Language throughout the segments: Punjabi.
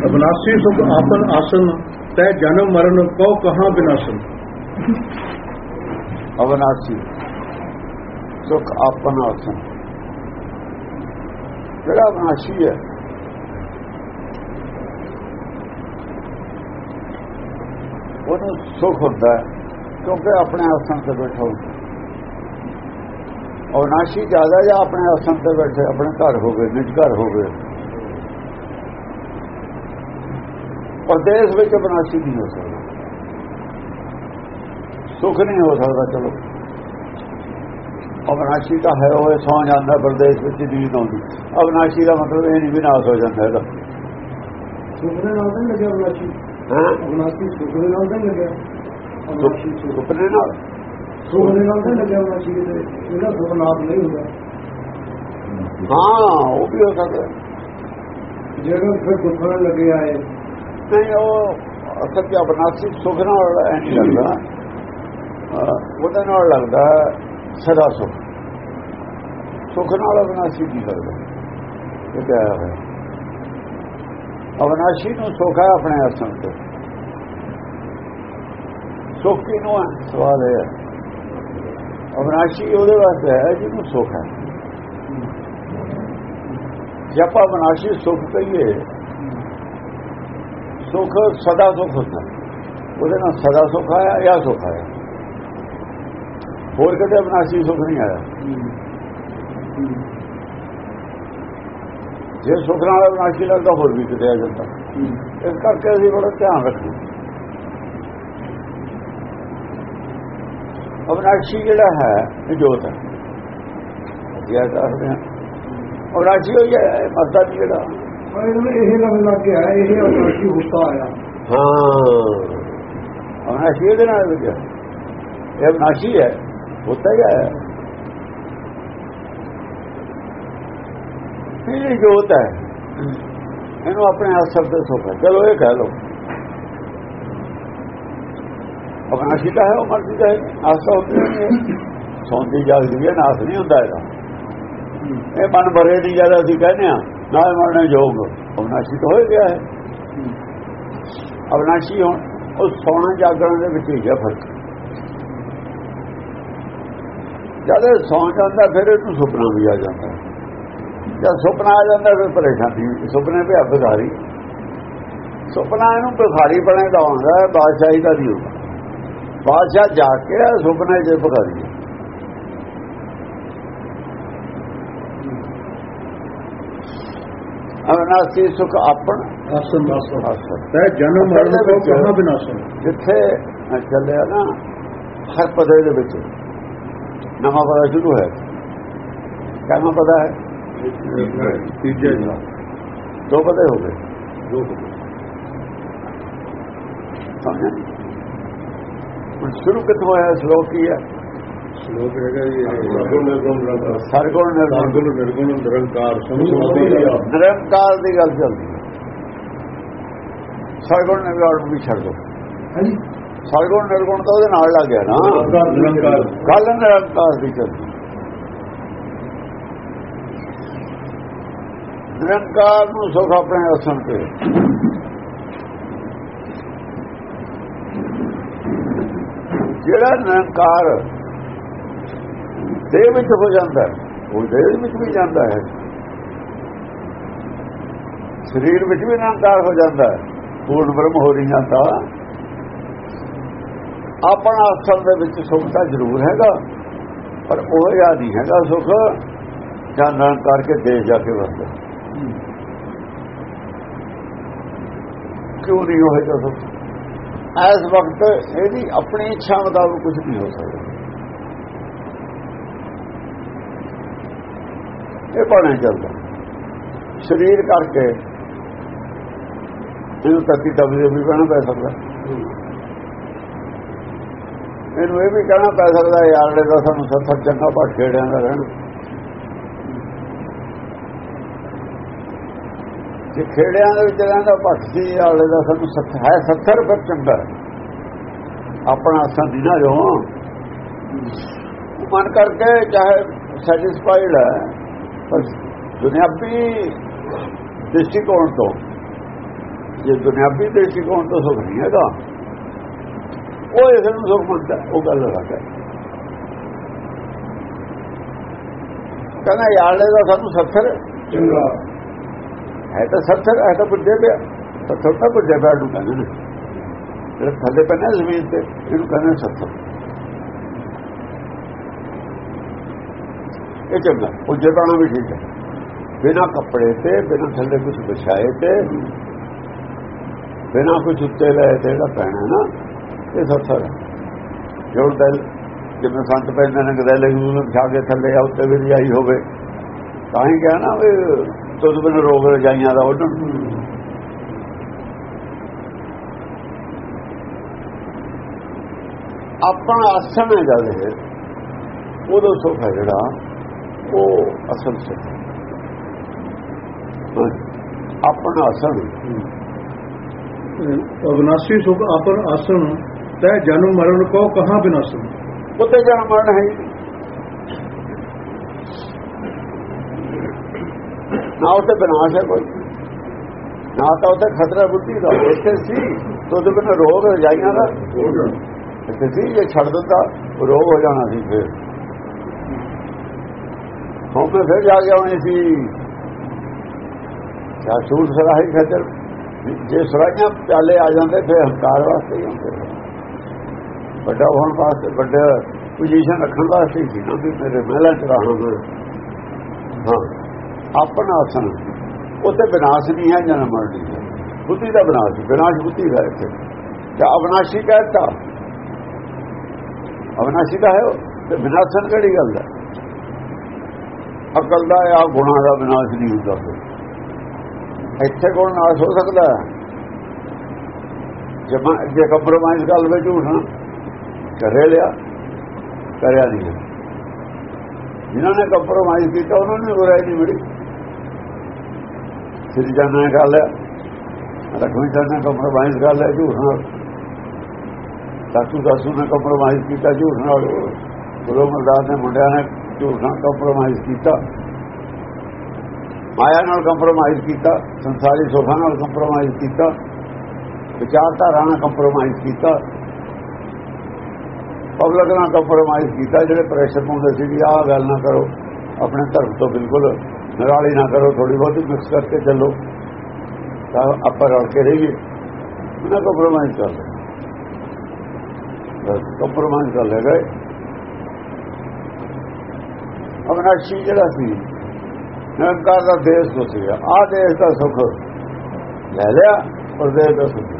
ਅਬਨਾਸੀ ਸੁਖ ਆਪਨ ਆਸਨ, ਤੈ ਜਨਮ ਮਰਨ ਕੋ ਕਹਾਂ ਬਿਨਾਸਨ। ਅਵਨਾਸੀ ਸੁਖ ਆਪਨ ਆਸਨ। ਜਿਹੜਾ ਅਵਨਾਸੀ ਹੈ, ਉਹਨੂੰ ਸੁਖ ਹੁੰਦਾ ਕਿਉਂਕਿ ਆਪਣੇ ਆਸਨ ਤੇ ਬੈਠਾ ਹੁੰਦਾ ਅਵਨਾਸ਼ੀ ਜ਼ਿਆਦਾ ਜਾਂ ਆਪਣੇ ਆਸਨ ਤੇ ਬੈਠੇ, ਆਪਣੇ ਘਰ ਹੋਵੇ, ਨਿਜ ਘਰ ਹੋਵੇ ਪਰਦੇਸ ਵਿੱਚ ਅਵਨਾਸ਼ੀ ਨਹੀਂ ਹੋ ਸਕਦਾ। ਸੁਖ ਨਹੀਂ ਹੋ ਸਕਦਾ ਚਲੋ। ਅਵਨਾਸ਼ੀ ਤਾਂ ਹੈ ਉਹ ਸੌ ਜਾਂਦਾ ਪਰਦੇਸ ਵਿੱਚ ਨੀਂਦ ਆਉਂਦੀ। ਅਵਨਾਸ਼ੀ ਦਾ ਮਤਲਬ ਇਹ ਨਹੀਂ ਵਿਨਾਸ਼ ਹੋ ਜਾਂਦਾ ਇਹਦਾ। ਸੁਪਨੇ ਨਾਲ ਤਾਂ ਲੱਗਿਆ ਅਬਨਾਸੀ ਹਾਂ? ਅਬਨਾਸੀ ਸੁਪਨੇ ਨਾਲ ਤਾਂ ਲੱਗਿਆ। ਅਬਨਾਸੀ ਸੁਖ ਸੁਪਨੇ ਨਾਲ? ਸੁਪਨੇ ਨਾਲ ਤਾਂ ਲੱਗਿਆ ਅਬਨਾਸੀ ਇਹਦਾ ਸੁਪਨਾਪ ਨਹੀਂ ਹੁੰਦਾ। ਹਾਂ ਉਹ ਵੀ ਹੋ ਸਕਦਾ। ਜਿਹੜਾ ਫਿਰ ਦੁੱਖਾਂ ਲੱਗਿਆ ਹੈ ਨਹੀਂ ਉਹ ਅਸਲ ਤੇ ਅਬਨਾਸੀ ਸੁਖ ਨਾਲ ਨਹੀਂ ਲੱਗਦਾ। ਉਹਦੇ ਨਾਲ ਲੱਗਦਾ ਸਦਾ ਸੁਖ। ਸੁਖ ਨਾਲ ਅਬਨਾਸੀ ਨਹੀਂ ਲੱਗਦਾ। ਇਹ ਕਿਹਾ ਹੋਇਆ ਅਬਨਾਸੀ ਨੂੰ ਸੁਖ ਹੈ ਆਪਣੇ ਅਸਲ ਤੇ। ਸੁਖ ਕਿਨੂੰ ਹੈ? ਸਵਾਲ ਹੈ। ਅਵਨਾਸ਼ੀ ਉਹਦੇ ਵਾਸਤੇ ਹੈ ਜਿਹਨੂੰ ਸੁਖ ਹੈ। ਜੇ ਆਪਾਂ ਅਵਨਾਸ਼ੀ ਸੁਖ ਕਹੀਏ ਸੁਖ, ਸਦਾ ਸੁਖ ਹੁੰਦਾ। ਉਹਦੇ ਨਾਲ ਸਦਾ ਸੁਖ ਆਇਆ ਜਾਂ ਸੁਖ ਆਇਆ। ਹੋਰ ਕਦੇ ਅਬਨਾਸੀ ਸੁਖ ਨਹੀਂ ਆਇਆ। ਜੇ ਸੁਖ ਨਾਲ ਅਬਨਾਸੀ ਲੱਗਦਾ, ਹੋਰ ਵੀ ਕਿਤੇ ਆ ਜਾਂਦਾ। ਇਸ ਕਰਕੇ ਅਸੀਂ ਬੜਾ ਧਿਆਨ ਰੱਖਣਾ ਅਬਨਾਸੀ ਜਿਹੜਾ ਹੈ, ਇਹ ਜੋਤ ਹੈ। ਇਹ ਦੱਸਦੇ ਹਾਂ। ਅਬਨਾਸੀ ਹੋਈ ਹੈ ਮਸਦਾ ਨਹੀਂ ਜਿਹੜਾ ਇਹ ਲੱਗਣ ਲੱਗ ਗਿਆ ਇਹ ਅਬਨਾਸੀ ਹੁਸਤਾ ਆਇਆ। ਹਾਂ। ਅਬਨਾਸੀ ਇਹਦੇ ਨਾਲ ਲੱਗਿਆ ਇਹ ਅਬਨਾਸੀ ਹੈ ਹੋਤਾ ਹੀ ਹੈ। ਇਹ ਜੋਤ ਹੈ। ਇਹਨੂੰ ਆਪਣੇ ਅਸਰ ਤੇ ਸੋਖਾ ਚਲੋ ਇਹ ਕਹਿ ਲਓ। ਅਬਨਾਸੀ ਤਾਂ ਹੈ ਉਹ ਮਰਜ਼ੀ ਦਾ ਹੈ। ਆਸਾ ਹੁੰਦੀ ਹੈ। ਸੌਂਦੀ ਜਾਗਦੀ ਹੈ ਨਾਸ ਨਹੀਂ ਹੁੰਦਾ ਇਹਦਾ। ਇਹ ਮਨ ਭਰੇ ਨਹੀਂ ਜ਼ਿਆਦਾ ਅਸੀਂ ਕਹਿੰਦੇ ਆ ਨਾਲ ਮਰਨੇ ਯੋਗ। ਅਵਨਾਸ਼ੀ ਤਾਂ ਹੋ ਗਿਆ ਹੈ। ਅਵਨਾਸ਼ੀ ਹੋਣ ਉਹ ਸੌਣਾ ਜਾਗਣ ਦੇ ਵਿੱਚ ਹੀ ਹੈ ਫ਼ਰਕ। ਜਦ ਇਹ ਸੌਂ ਜਾਂਦਾ, ਫਿਰ ਇਹਨੂੰ ਸੁਪਨਾ ਵੀ ਆ ਜਾਂਦਾ। ਜਦ ਸੁਪਨਾ ਆ ਜਾਂਦਾ, ਫਿਰ ਪਰੇਸ਼ਾਨੀ। ਸੁਪਨੇ ਤੇ ਅਬਦਾਰੀ ਸੁਪਨਾ ਇਹਨੂੰ ਭਿਖਾਰੀ ਬਣੇ ਦਾ ਹੁੰਦਾ ਹੈ, ਬਾਦਸ਼ਾਹੀ ਦਾ ਨਹੀਂ ਹੁੰਦਾ। ਬਾਦਸ਼ਾਹ ਜਾ ਕੇ ਸੁਪਨੇ 'ਚ ਭਿਖਾਰੀ ਅਵਨਾਸੀ ਸੁਖ ਆਪਣ ਆਸਨ ਆਸਨ। ਤੈ ਜਨਮ ਮਰਨ ਕੋ ਕਹਾਂ ਬਿਨਾਸਨ ਜਿੱਥੇ ਚੱਲਿਆ ਨਾ ਹਰ ਪਦੇ ਦੇ ਵਿੱਚ। ਨਵਾਂ ਪਦਾ ਸ਼ੁਰੂ ਹੈ ਕਿੰਨਾ ਪਦਾ ਹੈ। ਤੀਜੇ ਜੀ। ਦੋ ਪਦੇ ਹੋ ਗਏ। ਦੋ ਸਮਝਿਆ ਹੁਣ ਸ਼ੁਰੂ ਕਿੱਥੋਂ ਹੋਇਆ ਸ਼ਲੋਕ ਕੀ ਹੈ? ਸ਼ਲੋਕ ਹੈਗਾ ਜੀ ਸਰਗੁਣ ਨਿਰਗੁਣ ਨਿਰੰਕਾਰ ਸਰਗੁਣ ਨਿਰਗੁਣ। ਸਰਗੁਣ ਨਿਰਗੁਣ ਨਿਰੰਕਾਰ ਸਮੂਹ ਨਿਰੰਕਾਰ ਦੀ ਗੱਲ ਚੱਲਦੀ ਹੈ। ਸਰਗੁਣ ਨਿਰਗੁਣ ਵੀ ਛੱਡ ਦੋ ਹਾਂਜੀ। ਸਰਗੁਣ ਨਿਰਗੁਣ ਤਾਂ ਉਹਦੇ ਨਾਲ ਲੱਗ ਗਿਆ ਨਾ। ਨਿਰੰਕਾਰ ਗੱਲ ਨਿਰੰਕਾਰ ਦੀ ਚੱਲਦੀ ਨਿਰੰਕਾਰ ਨੂੰ ਸੁਖ ਆਪਣੇ ਅਸਲ ਤੇ। ਜਿਹੜਾ ਨਿਰੰਕਾਰ ਦੇਹ ਵਿੱਚ ਹੋ ਜਾਂਦਾ ਉਹ ਦੇਹ ਵਿੱਚ ਵੀ ਜਾਂਦਾ ਹੈ। ਸਰੀਰ ਵਿੱਚ ਵੀ ਨਿਰੰਕਾਰ ਹੋ ਜਾਂਦਾ ਹੈ। ਪੂਰਨ ਬ੍ਰਹਮ ਹੋ ਨਹੀਂ ਜਾਂਦਾ ਆਪਣਾ ਅਸਲ ਦੇ ਵਿੱਚ ਸੁਖ ਤਾਂ ਜ਼ਰੂਰ ਹੈਗਾ, ਪਰ ਉਹ ਜਿਹਾ ਨਹੀਂ ਹੈਗਾ ਸੁਖ, ਜਾਂ ਨਿਰੰਕਾਰ ਕੇ ਦੇਸ਼ ਜਾ ਕੇ ਵਸਦਾ ਕਿਉਂ ਨਹੀਂ ਹੋਏ ਤਾਂ ਸੁਖ? ਇਸ ਵਕਤ ਇਹਦੀ ਆਪਣੀ ਇੱਛਾ ਮੁਤਾਬਕ ਕੁਝ ਨਹੀਂ ਹੋ ਸਕਦਾ। ਇਹ ਪਾਣਾ ਚੱਲਦਾ। ਸਰੀਰ ਕਰਕੇ ਇਹਨੂੰ ਤੱਤੀ ਤਬਲੇ ਵੀ ਕਹਿਣਾ ਪੈ ਸਕਦਾ। ਇਹਨੂੰ ਇਹ ਵੀ ਕਹਿਣਾ ਪੈ ਸਕਦਾ ਯਾਰੜੇ ਦਾ ਸਾਨੂੰ ਸੱਥਰ ਚੰਗਾ ਭੱਟ ਖੇੜਿਆਂ ਦਾ ਰਹਿਣਾ। ਜੇ ਖੇੜਿਆਂ ਦੇ ਵਿੱਚ ਰਹਿੰਦਾ ਭੱਟ ਸੀ ਯਾਰੜੇ ਦਾ ਸਾਨੂੰ ਸੱਥ ਹੈ, ਸੱਥਰ ਪਰ ਚੰਗਾ ਆਪਣਾ ਸੰਧੀ ਨਾ ਜੋ ਮਨ ਕਰਕੇ ਚਾਹੇ ਸੈਟੀਸਫਾਈਡ ਹੈ। ਪਰ ਦੁਨਿਆਵੀ ਦ੍ਰਿਸ਼ਟੀਕੋਣ ਤੋਂ ਜੇ ਦੁਨਿਆਵੀ ਦ੍ਰਿਸ਼ਟੀਕੋਣ ਤੋਂ ਸੁਖ ਨਹੀਂ ਹੈਗਾ ਉਹ ਇਸ ਨੂੰ ਸੁਖ ਮੰਨਦਾ ਉਹ ਗੱਲ ਹੈ। ਕਹਿੰਦਾ ਯਾਰ ਦਾ ਸਾਨੂੰ ਸੱਥਰ ਚੰਗਾ। ਹੈ ਤਾਂ ਸੱਥਰ ਹੈ ਤਾਂ ਬੁੱਝੇ ਪਿਆ। ਸੱਥਰ ਤਾਂ ਬੁੱਝੇ ਪਿਆ ਨੂੰ ਕਹਿੰਦੇ ਨੇ। ਜਿਹੜਾ ਥੱਲੇ ਪੈਣਾ ਜ਼ਮੀਨ ਤੇ ਇਹਨੂੰ ਕਹਿੰਦੇ ਸੱਥਰ। ਇਹ ਚੰਗਾ। ਉਹ ਜਗਾਣਾ ਵੀ ਠੀਕ ਹੈ। ਬਿਨਾ ਕੱਪੜੇ ਤੇ, ਬਿਨਾ ਥੱਲੇ ਕੁਝ ਵਿਛਾਏ ਤੇ, ਬਿਨਾ ਕੁਝ ਉੱਤੇ ਲੈ ਤੇ ਜਿਹੜਾ ਪੈਣਾ ਨਾ, ਇਹ ਸੱਥਰ ਜੋ ਦਿਲ ਜਿਵੇਂ ਸੰਤ ਪੈਂਦੇ ਨੇ ਗਦੈਲੇ ਨੂੰ ਵਿਛਾ ਕੇ ਥੱਲੇ ਆ, ਉੱਤੇ ਵੀ ਰਜਾਈ ਹੋਵੇ, ਤਾਂ ਹੀ ਕਿਹਾ ਨਾ ਵੀ ਤੁਧ ਬਿਨ ਰੋਗ ਰਜਾਈਆਂ ਦਾ ਉਹਨਾਂ ਆਪਣਾ ਆਸਣ ਹੈ ਜਦ ਇਹ ਉਦੋਂ ਸੁਖ ਹੈ ਜਿਹੜਾ। ਉਹ ਅਸਲ ਸੁਖ ਹੈ ਆਪਣਾ ਆਸਣ ਅਵਨਾਸੀ ਸੁਖ ਆਪਨ ਆਸਣ ਤੈ ਜਨਮ ਮਰਨ ਕੋ ਕਹਾਂ ਬਿਨਾਸਨ ਉੱਤੇ ਜਨਮ ਮਰਨ ਹੈ ਹੀ ਨਹੀਂ। ਨਾ ਉੱਤੇ ਵਿਨਾਸ਼ ਹੈ ਕੋਈ ਨਾ ਤਾਂ ਉੱਤੇ ਖਤਰਾ ਬੁੱਧੀ ਦਾ ਇੱਥੇ ਸੀ ਤੁਧ ਬਿਨ ਰੋਗ ਰਜਾਈਆਂ ਦਾ ਇੱਥੇ ਸੀ ਜੇ ਛੱਡ ਦਿੰਦਾ ਉਹ ਰੋਗ ਹੋ ਜਾਣਾ ਸੀ ਫਿਰ ਮੈਂ ਫਿਰ ਜਾ ਗਿਆ ਹੋਣੀ ਸੀ। ਜਾਂ ਝੂਠ ਸਰਾਹੀ ਖਤਰ ਜੇ ਸਰਾਈਆਂ ਪਿਆਲੇ ਆ ਜਾਂਦੇ, ਫਿਰ ਹੰਕਾਰ ਵਾਸਤੇ ਹੀ ਹੁੰਦੇ ਵੱਡਾ ਹੋਣ ਵਾਸਤੇ, ਵੱਡਾ ਪੋਜੀਸ਼ਨ ਰੱਖਣ ਵਾਸਤੇ ਸੀ ਨਾ ਵੀ ਮੇਰੇ ਮਹਿਲਾ ਚ ਰਹਾਂਗੇ। ਹਾਂ, ਆਪਣਾ ਆਸਣ। ਉੱਥੇ ਵਿਨਾਸ਼ ਨਹੀਂ ਹੈ ਜਨਮ ਮਰਨ ਨਹੀਂ ਹੈ ਬੁੱਧੀ ਦਾ ਵਿਨਾਸ਼ ਵਿਨਾਸ਼ ਬੁੱਧੀ ਦਾ ਇੱਥੇ। ਜਾਂ ਅਵਨਾਸ਼ੀ ਕਹਤਾ ਅਵਨਾਸ਼ੀ ਦਾ ਹੈ ਤੇ ਵਿਨਾਸ਼ਨ ਕਿਹੜੀ ਗੱਲ ਹੈ ਅਕਲ ਦਾ ਆ, ਗੁਣਾ ਦਾ ਵਿਨਾਸ਼ ਨਹੀਂ ਹੁੰਦਾ ਫਿਰ ਇੱਥੇ ਗੁਣ ਨਾਸ਼ ਹੋ ਸਕਦਾ ਹੈ? ਜਮਾ ਜੇ ਕੰਪਰੋਮਾਈਜ਼ ਕਰ ਲਵੇ ਝੂਠ ਨਾ ਕਰੇ ਲਿਆ, ਕਰਿਆ ਨਹੀਂ ਜਿਨ੍ਹਾਂ ਨੇ ਕੰਪਰੋਮਾਈਜ਼ ਕੀਤਾ, ਉਹਨਾਂ ਨੇ ਬੁਰਾਈ ਨਹੀਂ ਮਿਲੀ। ਸ੍ਰੀ ਜਨ ਨੇ ਕਰ ਲਿਆ ਲਖਮੀ ਚੰਦ ਨੇ ਕੰਪਰੋਮਾਈਜ਼ ਕਰ ਲਿਆ ਝੂਠ ਨਾਲ। ਸਾਸੂ ਸਾਸੂ ਨੇ ਕੰਪਰੋਮਾਈਜ਼ ਕੀਤਾ, ਝੂਠ ਨਾਲ। ਗੁਰੂ ਮਰਦਾਸ ਨੇ ਮੁੰਡਿਆਂ ਨੇ ਝੂਠ ਨਾਲ ਕੰਪਰੋਮਾਈਜ਼ ਕੀਤਾ ਮਾਇਆ ਨਾਲ ਕੰਪਰੋਮਾਈਜ਼ ਕੀਤਾ ਸੰਸਾਰੀ ਸੁਖਾਂ ਨਾਲ ਕੰਪਰੋਮਾਈਜ਼ ਕੀਤਾ ਵਿਚਾਰਧਾਰਾ ਨਾਲ ਕੰਪਰੋਮਾਈਜ਼ ਕੀਤਾ ਪਬਲਿਕ ਨਾਲ ਕੰਪਰੋਮਾਈਜ਼ ਕੀਤਾ ਜਿਹੜੇ ਪ੍ਰੈਸ਼ਰ ਪਾਉਂਦੇ ਸੀ ਵੀ ਆਹ ਗੱਲ ਨਾ ਕਰੋ ਆਪਣੇ ਧਰਮ ਤੋਂ ਬਿਲਕੁਲ ਨਿਰਾਲੀ ਨਾ ਕਰੋ ਥੋੜੀ ਬਹੁਤੀ ਮਿਕਸ ਕਰਕੇ ਚੱਲੋ ਤਾਂ ਆਪਾਂ ਰਲ ਕੇ ਰਹੀਏ ਉਹਨਾਂ ਕੰਪਰੋਮਾਈਜ਼ ਕਰ ਲਿਆ ਬਸ ਕੰਪਰੋਮਾਈਜ਼ ਕਰ ਲਿਆ ਗਏ ਅਵਨਾਸ਼ੀ ਜਿਹੜਾ ਸੀ ਨਿਰੰਕਾਰ ਦਾ ਦੇਸ਼ ਤੋਂ ਸੀਗਾ ਆ ਦੇਸ਼ ਦਾ ਸੁਖ ਲੈ ਲਿਆ ਪਰਦੇਸ ਦਾ ਸੁਖ।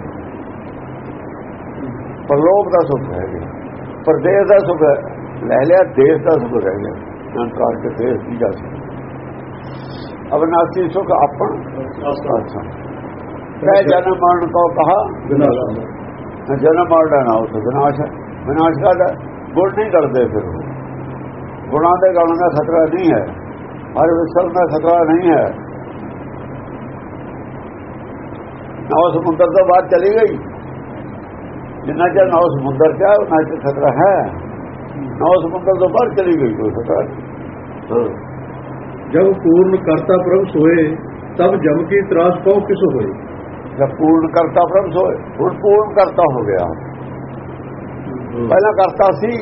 ਪਰਲੋਕ ਦਾ ਸੁਖ ਹੈ ਜੀ ਪਰਦੇਸ ਦਾ ਸੁਖ ਲੈ ਲਿਆ ਦੇਸ਼ ਦਾ ਸੁਖ ਰਹਿ ਗਿਆ। ਨਿਰੰਕਾਰ ਦੇ ਦੇਸ਼ ਦੀ ਜਾ ਸੀ ਅਵਨਾਸ਼ੀ ਸੁਖ ਆਪਣ। ਆਸਾ ਕਹਿ ਜਨਮ ਮਰਨ ਕੋ ਕਹਾ ਬਿਨਾਸ਼ ਜਨਮ ਮਰਨ ਨਾ ਵਿਨਾਸ਼ ਹੈ ਵਿਨਾਸ਼ ਦਾ ਗੁਣ ਨਹੀਂ ਕਰਦੇ ਫਿਰ ਉਹ। ਗੁਣਾਂ ਦੇ ਗਾਉਣ ਦਾ ਖਤਰਾ ਨਹੀਂ ਹੈ। ਹਰ ਵਿਸਲ ਦਾ ਖਤਰਾ ਨਹੀਂ ਹੈ। ਨੌ ਸਮੁੰਦਰ ਤੋਂ ਬਾਅਦ ਚਲੀ ਗਈ। ਜਿੰਨਾ ਚਿਰ ਨੌ ਸਮੁੰਦਰ ਚ ਉਹਨਾਂ ਚ ਖਤਰਾ ਹੈ। ਨੌ ਸਮੁੰਦਰ ਤੋਂ ਬਾਹਰ ਚਲੀ ਗਈ ਕੋਈ ਖਤਰਾ। ਜਬ ਪੂਰਨ ਕਰਤਾ ਪ੍ਰਭ ਸੋਏ ਤਬ ਜਮ ਕੀ ਤਰਾਸ ਕੋ ਕਿਸ ਹੋਏ? ਜਦ ਪੂਰਨ ਕਰਤਾ ਪ੍ਰਭ ਸੋਏ ਹੁਣ ਪੂਰਨ ਕਰਤਾ ਹੋ ਗਿਆ। ਪਹਿਲਾਂ ਕਰਤਾ ਸੀ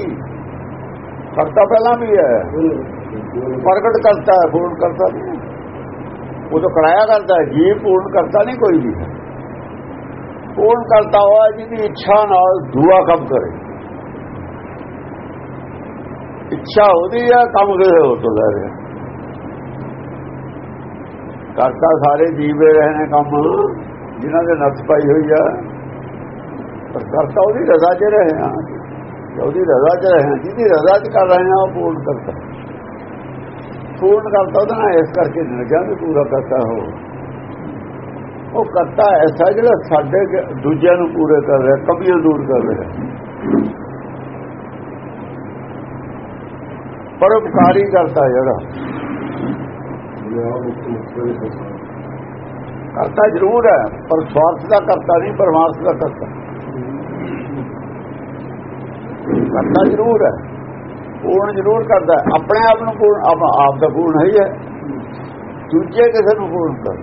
ਕਰਤਾ ਪਹਿਲਾਂ ਵੀ ਹੈ। ਪ੍ਰਗਟ ਕਰਤਾ ਹੈ, ਪੂਰਨ ਕਰਤਾ ਨਹੀਂ ਉਹ ਤਾਂ ਕਰਾਇਆ ਕਰਦਾ ਹੈ, ਜੀ ਪੂਰਨ ਕਰਤਾ ਨਹੀਂ ਕੋਈ ਵੀ। ਪੂਰਨ ਕਰਤਾ ਹੋਇਆ ਜਿਹਦੀ ਇੱਛਾ ਨਾਲ ਦੂਆ ਕੰਮ ਕਰੇ। ਇੱਛਾ ਉਹਦੀ ਹੈ, ਕੰਮ ਕਿਸੇ ਹੋ ਤੋਂ ਲੈ ਰਿਹਾ। ਕਰਤਾ ਸਾਰੇ ਜੀਵੇ ਰਹੇ ਨੇ ਕੰਮ, ਜਿਨ੍ਹਾਂ ਦੇ ਨੱਥ ਪਾਈ ਹੋਈ ਆ। ਪਰ ਕਰਤਾ ਉਹਦੀ ਰਜ਼ਾ 'ਚ ਰਹੇ ਆ। ਉਹਦੀ ਰਜ਼ਾ 'ਚ ਰਹੇ ਜਿਹਦੀ ਰਜ਼ਾ 'ਚ ਕਰ ਰਹੇ ਆ, ਉਹ ਪੂਰਨ ਕਰਤਾ। ਪੂਰਨ ਕਰਤਾ, ਉਹਦਾ ਨਾਂ ਇਸ ਕਰਕੇ ਨਿਰਜਾ ਵੀ ਪੂਰਾ ਕਰਤਾ ਹੋ ਉਹ ਕਰਤਾ ਐਸਾ ਜਿਹੜਾ ਸਾਡੇ ਦੂਜਿਆਂ ਨੂੰ ਪੂਰੇ ਕਰ ਰਿਹਾ, ਕਮੀਆਂ ਦੂਰ ਕਰ ਰਿਹਾ। ਪਰਉਪਕਾਰੀ ਕਰਤਾ ਜਿਹੜਾ। ਕਰਤਾ ਜ਼ਰੂਰ ਹੈ, ਪਰ ਸਵਾਰਥ ਦਾ ਕਰਤਾ ਨਹੀਂ, ਪਰਮਾਰਥ ਦਾ ਕਰਤਾ। ਕਰਤਾ ਜ਼ਰੂਰ ਹੈ। ਪੂਰਨ ਜ਼ਰੂਰ ਕਰਦਾ ਹੈ। ਆਪਣੇ ਆਪ ਨੂੰ ਪੂਰਨ ਆਪ ਦਾ ਪੂਰਨ ਹੈ ਦੂਜੇ ਕਿਸੇ ਨੂੰ ਪੂਰਨ ਕਰ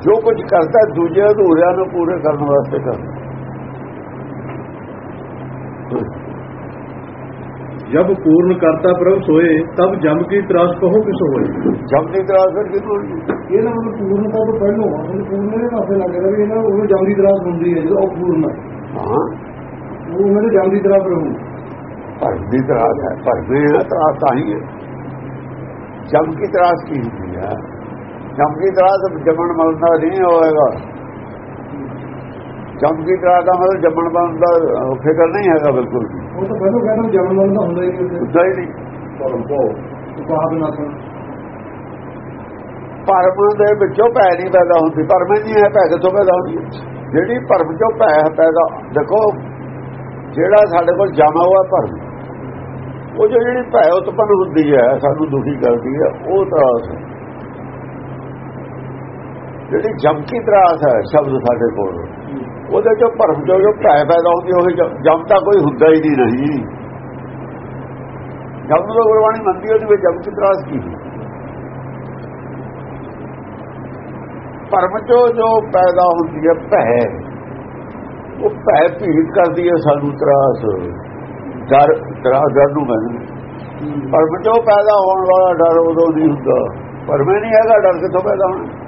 ਜੋ ਕੁਝ ਕਰਦਾ ਦੂਜੇ ਅਧੂਰਿਆਂ ਨੂੰ ਪੂਰੇ ਕਰਨ ਵਾਸਤੇ ਕਰਦਾ ਜਬ ਪੂਰਨ ਕਰਤਾ ਪ੍ਰਭ ਸੋਏ ਤਬ ਜਮ ਕੀ ਤਰਾਸ ਕਹੋ ਕਿਸ ਹੋਏ? ਜਬ ਦੀ ਤਰਾਸ ਫਿਰ ਕਿਦੋਂ ਹੋਈ? ਇਹ ਨਾ ਮਤਲਬ ਪੂਰਨਤਾ ਤੋਂ ਪਹਿਲਾਂ ਉਹਨੂੰ ਪੂਰਨ ਦੇ ਪਾਸੇ ਲੱਗ ਰਿਹਾ ਵੀ ਇਹਨਾਂ ਉਹਨੂੰ ਜਮ ਦੀ ਤਰਾਸ ਹੁੰਦੀ ਹੈ ਜਦੋਂ ਉਹ ਪੂਰਨ ਹਾਂ। ਉਹ ਦੇ ਜਮ ਦੀ ਤਰਾਸ ਰਹੂ ਭਰਮ ਦੀ ਤਰਾਸ ਹੈ ਭਰਮੇ ਹੈ ਤਰਾਸ ਤਾਂ ਹੀ ਹੈ। ਜਮ ਕੀ ਤਰਾਸ ਕੀ ਹੁੰਦੀ ਹੈ? ਜਮ ਕੀ ਤਰਾਸ ਜਮਣ ਮਲਦਾ ਨਹੀਂ ਹੋਏਗਾ। ਜਮ ਕੀ ਤਰਾਸ ਦਾ ਮਤਲਬ ਜਮਣ ਮਲਣ ਦਾ ਅਹ, ਫਿਕਰ ਨਹੀਂ ਹੈਗਾ ਬਿਲਕੁਲ। ਉਹ ਤਾਂ ਪਹਿਲਾਂ ਕਹਿੰਦਾ ਜਮਨ ਮਨ ਦਾ ਹੁੰਦਾ ਹੀ ਨਹੀਂ। ਹੁੰਦਾ ਹੀ ਨਹੀਂ। ਪਰਮ ਭਉ ਉਪਾਦ ਨਾਸਨ ਭਰਮ ਦੇ ਵਿੱਚੋਂ ਭੈ ਨਹੀਂ ਪੈਦਾ ਹੁੰਦੀ। ਭਰਮ ਨਹੀਂ ਹੈ ਭੈ ਕਿੱਥੋਂ ਪੈਦਾ ਹੁੰਦੀ? ਜਿਹੜੀ ਭਰਮ ਚੋਂ ਭੈ ਪੈਦਾ ਦੇਖੋ ਜਿਹੜਾ ਸਾਡੇ ਕੋਲ ਜਮਾ ਹੋਇਆ ਭਰਮ। ਉਹ ਜੋ ਜਿਹੜੀ ਭੈ ਉਤਪੰਨ ਹੁੰਦੀ ਹੈ, ਸਾਨੂੰ ਦੁਖੀ ਕਰਦੀ ਹੈ, ਉਹ ਤਰਾਸ ਹੈ। ਜਿਹੜੀ ਜਮਕੀ ਤਰਾਸ ਹੈ, ਸ਼ਬਦ ਸਾਡੇ ਕੋਲ, ਉਹਦੇ ਚੋਂ ਭਰਮ ਚੋਂ ਜੋ ਭੈ ਪੈਦਾ ਹੁੰਦੀ ਉਹ ਜਮ ਤਾਂ ਕੋਈ ਹੁੰਦਾ ਹੀ ਨਹੀਂ ਨਹੀਂ ਜਮ ਨੂੰ ਗੁਰਬਾਣੀ ਮੰਨਦੀ ਉਹਦੇ ਵਿੱਚ ਜਮਕੀ ਤਰਾਸ ਕੀ ਹੈ? ਭਰਮ ਚੋਂ ਜੋ ਪੈਦਾ ਹੁੰਦੀ ਹੈ, ਭੈ। ਉਹ ਭੈ ਭੀਤ ਕਰਦੀ ਹੈ ਸਾਨੂੰ ਤਰਾਸ। ਡਰ ਤਰਾਸ ਡਰ ਨੂੰ ਕਹਿੰਦੇ ਭਰਮ ਚੋਂ ਪੈਦਾ ਹੋਣ ਵਾਲਾ ਡਰ ਉਦੋਂ ਨਹੀਂ ਹੁੰਦਾ। ਭਰਮ ਹੀ ਨਹੀਂ ਹੈਗਾ ਡਰ ਕਿੱਥੋਂ ਪੈਦਾ ਹੋਣਾ।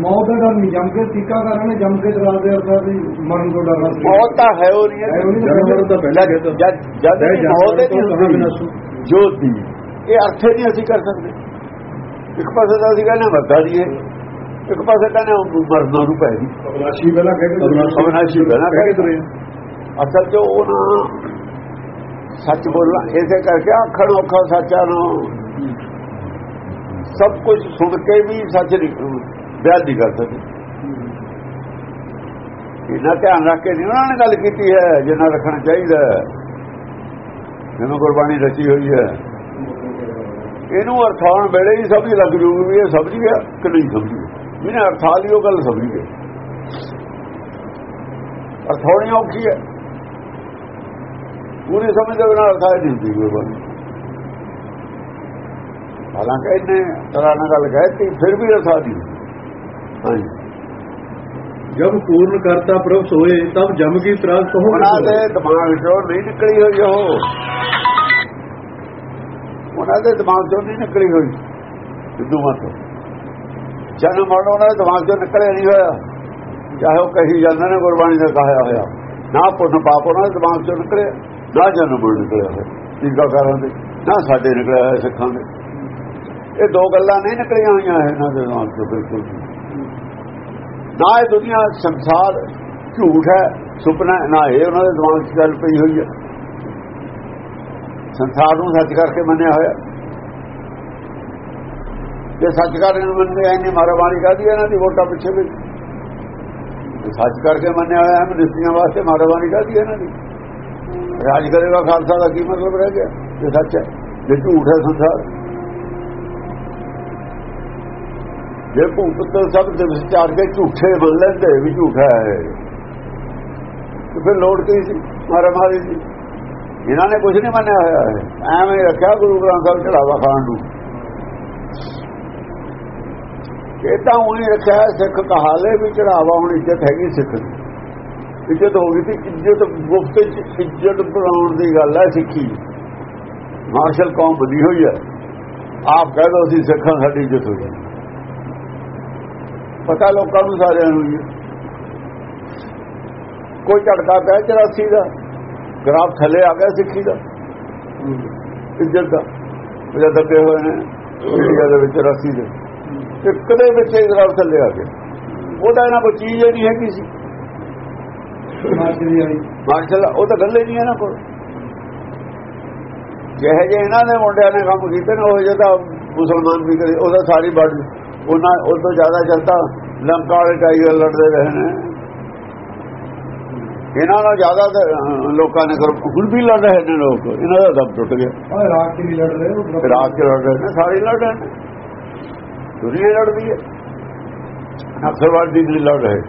ਮੌਤ ਦਾ ਡਰ ਨਹੀਂ ਜਮ ਕੇ ਟੀਕਾ ਕਰਨਾ ਜਮ ਕੇ ਤਰਾਸ ਦੇ ਅਰਥਾਂ ਵੀ ਮਰਨ ਤੋਂ ਡਰਨਾ ਮੌਤ ਤਾਂ ਹੈ ਉਹ ਨਹੀਂ ਹੈ। ਜਦ ਜਦ ਮੌਤ ਨਹੀਂ ਜੋਤੀ। ਇਹ ਅਰਥ ਨਹੀਂ ਅਸੀਂ ਕਰ ਸਕਦੇ। ਇੱਕ ਪਾਸੇ ਤਾਂ ਅਸੀਂ ਕਹਿੰਦੇ ਮਰਦਾ ਦੀ ਹੈ ਇੱਕ ਪਾਸੇ ਕਹਿੰਦੇ ਮਰਨਾ ਨੂੰ ਪੈ ਗਈ। ਅਬਨਾਸ਼ੀ ਪਹਿਲਾਂ ਕਹਿ ਕੇ ਅਵਨਾਸ਼ੀ ਪਹਿਲਾਂ ਕਹਿ ਕੇ ਤੁਰੇ। ਅਸਲ 'ਚ ਉਹ ਨਾ ਸੱਚ ਬੋਲਣਾ ਇਸੇ ਕਰਕੇ ਆਖਣ ਔਖਾ ਸੱਚਾ ਨੂੰ ਸਭ ਕੁਝ ਸੁਣ ਕੇ ਵੀ ਸੱਚ ਨਹੀਂ ਬਿਆਨ ਨਹੀਂ ਕਰ ਸਕਦੇ। ਇਹਨਾਂ ਧਿਆਨ ਰੱਖ ਕੇ ਨਹੀਂ ਉਹਨਾਂ ਨੇ ਗੱਲ ਕੀਤੀ ਹੈ ਜਿੰਨਾ ਰੱਖਣਾ ਚਾਹੀਦਾ। ਜਿਵੇਂ ਗੁਰਬਾਣੀ ਰਚੀ ਹੋਈ ਹੈ। ਇਹਨੂੰ ਅਰਥਾਉਣ ਵੇਲੇ ਹੀ ਸਮਝ ਲੱਗ ਜੂਗੀ ਵੀ ਇਹ ਸਮਝ ਗਿਆ ਕਿ ਨਹੀਂ ਸਮਝੀ। ਜਿਹਨੇ ਅਰਥਾ ਲਈ ਉਹ ਗੱਲ ਸਮਝ ਗਿਆ ਅਰਥਾਉਣੀ ਔਖੀ ਹੈ। ਪੂਰੀ ਸਮਝ ਦੇ ਬਿਨਾਂ ਅਰਥਾ ਨਹੀਂ ਹੁੰਦੀ ਗੁਰਬਾਣੀ ਹਾਲਾਂਕਿ ਇਹਨੇ ਤਰ੍ਹਾਂ ਨਾਲ ਗੱਲ ਕਹਿਤੀ ਫਿਰ ਵੀ ਅਰਥਾ ਹੁੰਦੀ। ਹਾਂਜੀ। ਜਬ ਪੂਰਨ ਕਰਤਾ ਪ੍ਰਭ ਸੋਏ ਤਬ ਜਮ ਕੀ ਤਰਾਸ ਕਹੋ ਕਿਸ ਦੇ ਦਿਮਾਗ ਚੋਂ ਨਹੀਂ ਨਿਕਲੀ ਹੋਈ ਉਹ। ਉਹਨਾਂ ਦੇ ਦਿਮਾਗ ਚੋਂ ਨਹੀਂ ਨਿਕਲੀ ਹੋਈ। ਸਿੱਧੂ ਮਤ। ਜਨਮ ਮਰਨ ਉਹਨਾਂ ਦੇ ਦਿਮਾਗ ਚੋਂ ਨਿਕਲਿਆ ਨਹੀਂ ਹੋਇਆ। ਚਾਹੇ ਉਹ ਕਹੀ ਜਾਂਦੇ ਨੇ, ਗੁਰਬਾਣੀ ਦਾ ਕਹਾਇਆ ਹੋਇਆ। ਨਾ ਪੁੰਨ ਪਾਪ ਉਹਨਾਂ ਦੇ ਦਿਮਾਗ ਚੋਂ ਨਿਕਲਿਆ, ਨਾ ਜਨਮ ਮਰਨ ਨਿਕਲਿਆ ਹੋਇਆ। ਟੀਕਾਕਾਰਾਂ ਦੇ, ਨਾ ਸਾਡੇ ਨਿਕਲਿਆ ਹੋਇਆ ਸਿੱਖਾਂ ਦੇ। ਇਹ ਦੋ ਗੱਲਾਂ ਨਹੀਂ ਨਿਕਲੀਆਂ ਹੋਈਆਂ ਇਹਨਾਂ ਦੇ ਦਿਮਾਗ ਚੋਂ, ਬਿਲਕੁਲ ਨਾ ਇਹ ਦੁਨੀਆ ਸੰਸਾਰ ਝੂਠ ਹੈ, ਸੁਪਨਾ ਨਾ ਇਹ ਉਹਨਾਂ ਦੇ ਦਿਮਾਗ 'ਚ ਗੱਲ ਪਈ ਹੋਈ ਹੈ। ਸੰਸਾਰ ਨੂੰ ਸੱਚ ਕਰਕੇ ਮੰਨਿਆ ਹੋਇਆ। ਜੇ ਸੱਚ ਕਰਕੇ ਨਹੀਂ ਮੰਨਦੇ ਐਨੇ ਮਾਰਾਮਾਰੀ ਕਰਦੀ ਇਹਨਾਂ ਦੀ, ਵੋਟਾਂ ਪਿੱਛੇ ਵੀ। ਸੱਚ ਕਰਕੇ ਮੰਨਿਆ ਹੋਇਆ ਹੈ ਮਨੁੱਖੀਆਂ ਵਾਸਤੇ ਮਾਰਾਮਾਰੀ ਕਰਦੀ ਇਹਨਾਂ ਦੀ? ਰਾਜ ਕਰੇਗਾ ਖਾਲਸਾ ਦਾ ਕੀ ਮਤਲਬ ਰਹਿ ਗਿਆ? ਜੇ ਸੱਚ ਹੈ। ਜੇ ਝੂਠ ਹੈ ਸੰਸਾਰ। ਜੇ ਭੂਤ ਸਭ ਦੇ ਵਿਚਾਰ ਕੇ ਝੂਠੇ ਬੋਲ ਲੈਂਦੇ, ਵੀ ਝੂਠਾ ਹੈ ਤੇ ਫਿਰ ਲੋੜ ਕੀ ਸੀ? ਮਾਰਾ ਮਾਰੀ ਸੀ। ਇਹਨਾਂ ਨੇ ਕੁਝ ਨਹੀਂ ਮੰਨਿਆ ਹੋਇਆ ਹੈ ਐਵੇਂ ਰੱਖਿਆ ਗੁਰੂ ਗ੍ਰੰਥ ਸਾਹਿਬ ਚੜਾਵਾ ਖਾਨ ਨੂੰ। ਇਹ ਤਾਂ ਉਹਨੇ ਰੱਖਿਆ ਸਿੱਖ ਕਹਾਲੇ ਵੀ ਚੜਾਵਾ ਹੁਣ ਇੱਜ਼ਤ ਹੈਗੀ ਸਿੱਖ ਦੀ। ਇੱਜ਼ਤ ਹੋ ਗਈ ਸੀ ਇੱਜ਼ਤ ਗੁਫਤ ਇੱਜ਼ਤ ਬਣਾਉਣ ਦੀ ਗੱਲ ਹੈ ਸਿੱਖੀ। ਮਾਰਸ਼ਲ ਕੌਮ ਬਣੀ ਹੋਈ ਹੈ। ਆਪ ਕਹਿ ਦੋ ਅਸੀਂ ਸਿੱਖਾਂ, ਸਾਡੀ ਇੱਜ਼ਤ ਹੋਈ ਪਤਾ ਲੋਕਾਂ ਨੂੰ ਸਾਰਿਆਂ ਨੂੰ ਕੋਈ ਝਟਕਾ ਪਿਆ 84 ਦਾ? ਗ੍ਰਾਫ ਥੱਲੇ ਆ ਗਿਆ ਸਿੱਖੀ ਦਾ? ਇੱਜ਼ਤ ਦਾ। ਉਹਦੇ ਦੱਬੇ ਹੋਏ ਨੇ, ਇੰਡੀਆ ਦੇ ਵਿੱਚ 84 ਦੇ। ਇੱਕ ਦੇ ਵਿੱਚ ਹੀ ਗ੍ਰਾਫ ਥੱਲੇ ਆ ਗਿਆ ਉਹਦਾ ਇਹਨਾਂ ਕੋਈ ਚੀਜ਼ ਨਹੀਂ ਹੈਗੀ ਸੀ। ਮਾਰਸ਼ਲ ਉਹ ਤਾਂ ਗੱਲ ਹੀ ਨਹੀਂ ਇਹਨਾਂ ਕੋਲ। ਜਿਹੇ ਜੇ ਇਹਨਾਂ ਦੇ ਮੁੰਡਿਆਂ ਨੇ ਕੰਮ ਕੀਤੇ ਨੇ ਉਹ ਜਿਹਦਾ ਮੁਸਲਮਾਨ ਵੀ ਕਰੇ ਉਹਦਾ ਸਾਰੀ ਬਾਡੀ ਉਹਨਾਂ ਉਹ ਤੋਂ ਜ਼ਿਆਦਾ ਚਲਤਾ ਲੰਕਾ ਵਾਲੇ ਟਾਈਗਰ ਲੜਦੇ ਰਹੇ ਨੇ। ਇਹਨਾਂ ਨਾਲ ਜ਼ਿਆਦਾ ਤਾਂ, ਲੋਕਾਂ ਨੇ ਕਰ ਹੁਣ ਵੀ ਲੜ ਰਹੇ ਨੇ ਲੋਕ। ਇਹਨਾਂ ਦਾ ਦਮ ਟੁੱਟ ਗਿਆ। ਰਾਤ ਕੀ ਲੜ ਰਹੇ ਆਪ ਕੇ ਲੜ ਰਹੇ ਨੇ? ਸਾਰੇ ਲੜ ਰਹੇ ਨੇ। ਦੁਨੀਆ ਲੜਦੀ ਹੈ। ਨਕਸਲਵਾਦੀ ਨਹੀਂ ਲੜ ਰਹੇ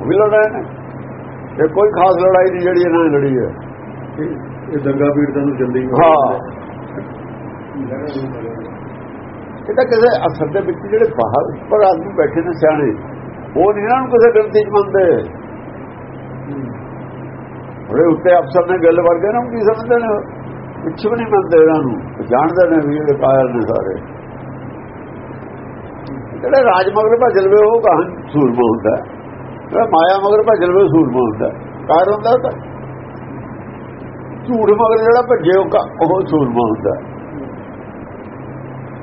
ਉਹ ਵੀ ਲੜ ਰਹੇ ਨੇ। ਇਹ ਕੋਈ ਖਾਸ ਲੜਾਈ ਨਹੀਂ ਜਿਹੜੀ ਇਹਨਾਂ ਨੇ ਲੜੀ ਹੈ। ਇਹ- ਦੰਗਾ ਪੀੜਤਾਂ ਨੂੰ ਜਲਦੀ ਹਾਂ ਇਹ ਤਾਂ ਕਿਸੇ ਅਸਰ ਦੇ ਵਿੱਚ ਜਿਹੜੇ ਬਾਹਰ ਉੱਪਰ ਆਦਮੀ ਬੈਠੇ ਨੇ ਸਿਆਣੇ ਉਹ ਨਹੀਂ ਇਹਨਾਂ ਨੂੰ ਕਿਸੇ ਗਿਣਤੀ ਚ ਮੰਨਦੇ। ਉਹਦੇ ਉੱਤੇ ਅਫਸਰ ਨੇ ਗੱਲ ਵਰਗੇ ਨਾ ਕੀ ਸਮਝਦੇ ਨੇ? ਕੁਛ ਵੀ ਨਹੀਂ ਮੰਨਦੇ ਇਹਨਾਂ ਨੂੰ। ਜਾਣਦੇ ਨੇ ਵੀ ਇਹ ਕਾਇਰ ਨੇ ਸਾਰੇ। ਜਿਹੜਾ ਰਾਜ ਮਗਰ ਭਜਲ ਵੇ ਉਹ ਕਹਾਂ ਸੂਰਮਾ ਹੁੰਦਾ ਜਿਹੜਾ ਮਾਇਆ ਮਗਰ ਭਜਲ ਵੇ ਸੂਰਮਾ ਹੁੰਦਾ ਹੈ। ਹੁੰਦਾ ਤਾਂ ਝੂਠ ਮਗਰ ਜਿਹੜਾ ਭੱਜੇ ਉਹ ਸੂਰਮਾ ਹੁੰਦਾ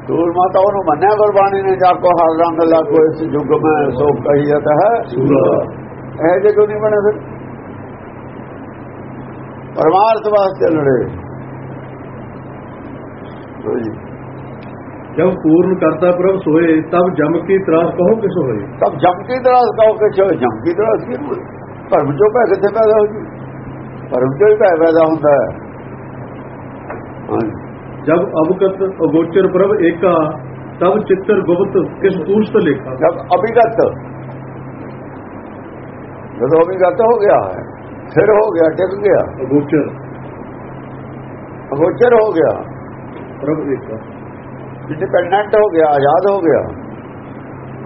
ਸੂਰਮਾ ਤਾਂ ਉਹਨੂੰ ਮੰਨਿਆ, ਗੁਰਬਾਣੀ ਨੇ ਜਾ ਕੋ ਹਰ ਰੰਗ ਲਾਗੋ ਇਸ ਯੁੱਗ ਮੈਂ ਸੋ ਕਹੀਤ ਹੈ ਇਹ ਜੇ ਕਿਉਂ ਨਹੀਂ ਬਣੇ ਫਿਰ? ਪਰਮਾਰਥ ਵਾਸਤੇ ਲੜੇ। ਲਓ ਜੀ। जब पूर्ण करता प्रभ सोए तब जम की त्रास कहो किस होए ਤਬ ਜਮ ਕੀ ਦਰਾਸ ਕਹੋ ਕਿ ਚੋ ਜਮ ਕੀ ਦਰਾਸ ਕੀ ਹੋਈ ਭਰਮ ਚੋਂ ਭੈ ਕਿੱਥੇ ਪੈਦਾ ਹੋ ਜੀ ਭਰਮ ਚੋਂ ਹੀ ਭੈ ਪੈਦਾ ਹੁੰਦਾ ਹੈ ਹਾਂਜੀ जब अवगत अगोचर प्रभ एका तब चित्तर गुप्त किस पूछत लेखा ਜਦ ਅਭਿਗਤ ਜਦੋਂ ਅਭਿਗਤ ਹੋ ਗਿਆ ਹੈ ਫਿਰ ਹੋ ਗਿਆ ਟਿਕ ਗਿਆ अगोचर ਅਗੋਚਰ ਹੋ ਗਿਆ प्रभ एका ਡਿਪੈਂਡੈਂਟ ਹੋ ਗਿਆ, ਆਜ਼ਾਦ ਹੋ ਗਿਆ।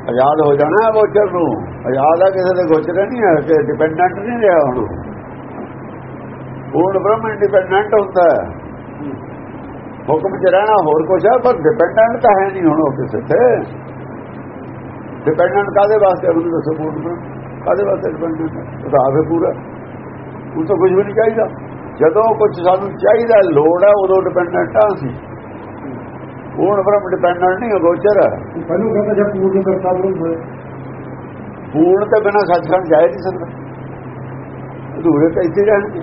ਆਜ਼ਾਦ ਹੋ ਜਾਣਾ ਹੈ ਗੋਚਰ ਨੂੰ। ਆਜ਼ਾਦ ਆ ਕਿਸੇ ਦੇ ਗੋਚਰ ਨਹੀਂ ਹੈ ਕਿ ਡਿਪੈਂਡੈਂਟ ਨਹੀਂ ਰਿਹਾ ਹੁਣ। ਪੂਰਨ ਬ੍ਰਹਮ ਇੰਡੀਪੈਂਡੈਂਟ ਹੁੰਦਾ ਹੈ। ਹੁਕਮ ਚ ਰਹਿਣਾ ਹੋਰ ਕੁਛ ਹੈ, ਪਰ ਡਿਪੈਂਡੈਂਟ ਤਾਂ ਹੈ ਨਹੀਂ ਹੁਣ ਉਹ ਕਿਸੇ ਤੇ। ਡਿਪੈਂਡੈਂਟ ਕਾਦੇ ਵਾਸਤੇ? ਮੈਨੂੰ ਦੱਸੋ ਪੂਰਨ ਬ੍ਰਹਮ। ਕਾਦੇ ਵਾਸਤੇ ਡਿਪੈਂਡੈਂਟ ਉਹਦਾ ਆਵੇ ਪੂਰਾ ਉਹ ਤਾਂ ਕੁਝ ਵੀ ਨਹੀਂ ਚਾਹੀਦਾ। ਜਦੋਂ ਕੁਝ ਸਾਨੂੰ ਚਾਹੀਦਾ, ਲੋੜ ਹੈ, ਉਦੋਂ ਡਿਪੈਂਡੈਂਟ ਆ ਅਸੀਂ। ਪੂਰਨ ਬ੍ਰਹਮ ਡਿਪੈਂਡੈਂਟ ਨਹੀਂ ਅਗੋਚਰ ਹੈ ਪਹਿਲਾਂ ਕਹਿੰਦਾ ਜਦ ਪੂਰਨ ਕਰਤਾ ਬ੍ਰਹਮ ਹੋਏ। ਪੂਰਨ ਤੋਂ ਬਿਨਾ ਸੱਚਖੰਡ ਜਾ ਹੀ ਨਹੀਂ ਸਕਦਾ। ਅਧੂਰੇ ਤਾਂ ਇੱਥੇ ਹੀ ਰਹਿਣਗੇ।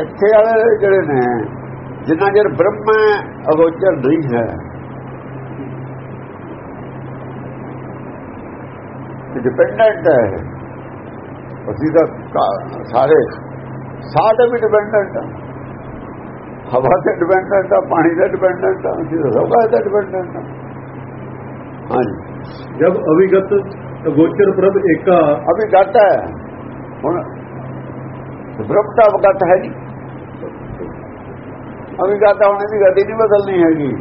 ਇੱਥੇ ਵਾਲੇ ਜਿਹੜੇ ਨੇ ਜਿੰਨਾ ਚਿਰ ਬ੍ਰਹਮ ਹੈ, ਅਗੋਚਰ ਨਹੀਂ ਹੈ। ਡਿਪੈਂਡੈਂਟ ਹੈ। ਅਸੀਂ ਤਾਂ ਸਾਰੇ ਸਾਰੇ ਵੀ ਡਿਪੈਂਡੈਂਟ ਆ। ਹਵਾ ਤੇ ਡਿਪੈਂਡੈਂਟ ਆ ਪਾਣੀ ਤੇ ਡਿਪੈਂਡੈਂਟ ਆ ਸਭ ਦਾ ਡਿਪੈਂਡੈਂਟ ਆ ਹਾਂਜੀ। ਜਦ ਅਵਿਗਤ ਗੋਚਰ ਪ੍ਰਭ ਏਕਾ। ਅਵਿਗਤ ਹੈ। ਹੁਣ ਪ੍ਰਭ ਦਾ ਅਵਗਤ ਹੈ ਜੀ। ਅਵਿਗਤ ਹੋਣੇ ਦੀ ਗਤੀ ਨਹੀਂ ਬਦਲਣੀ ਹੈਗੀ।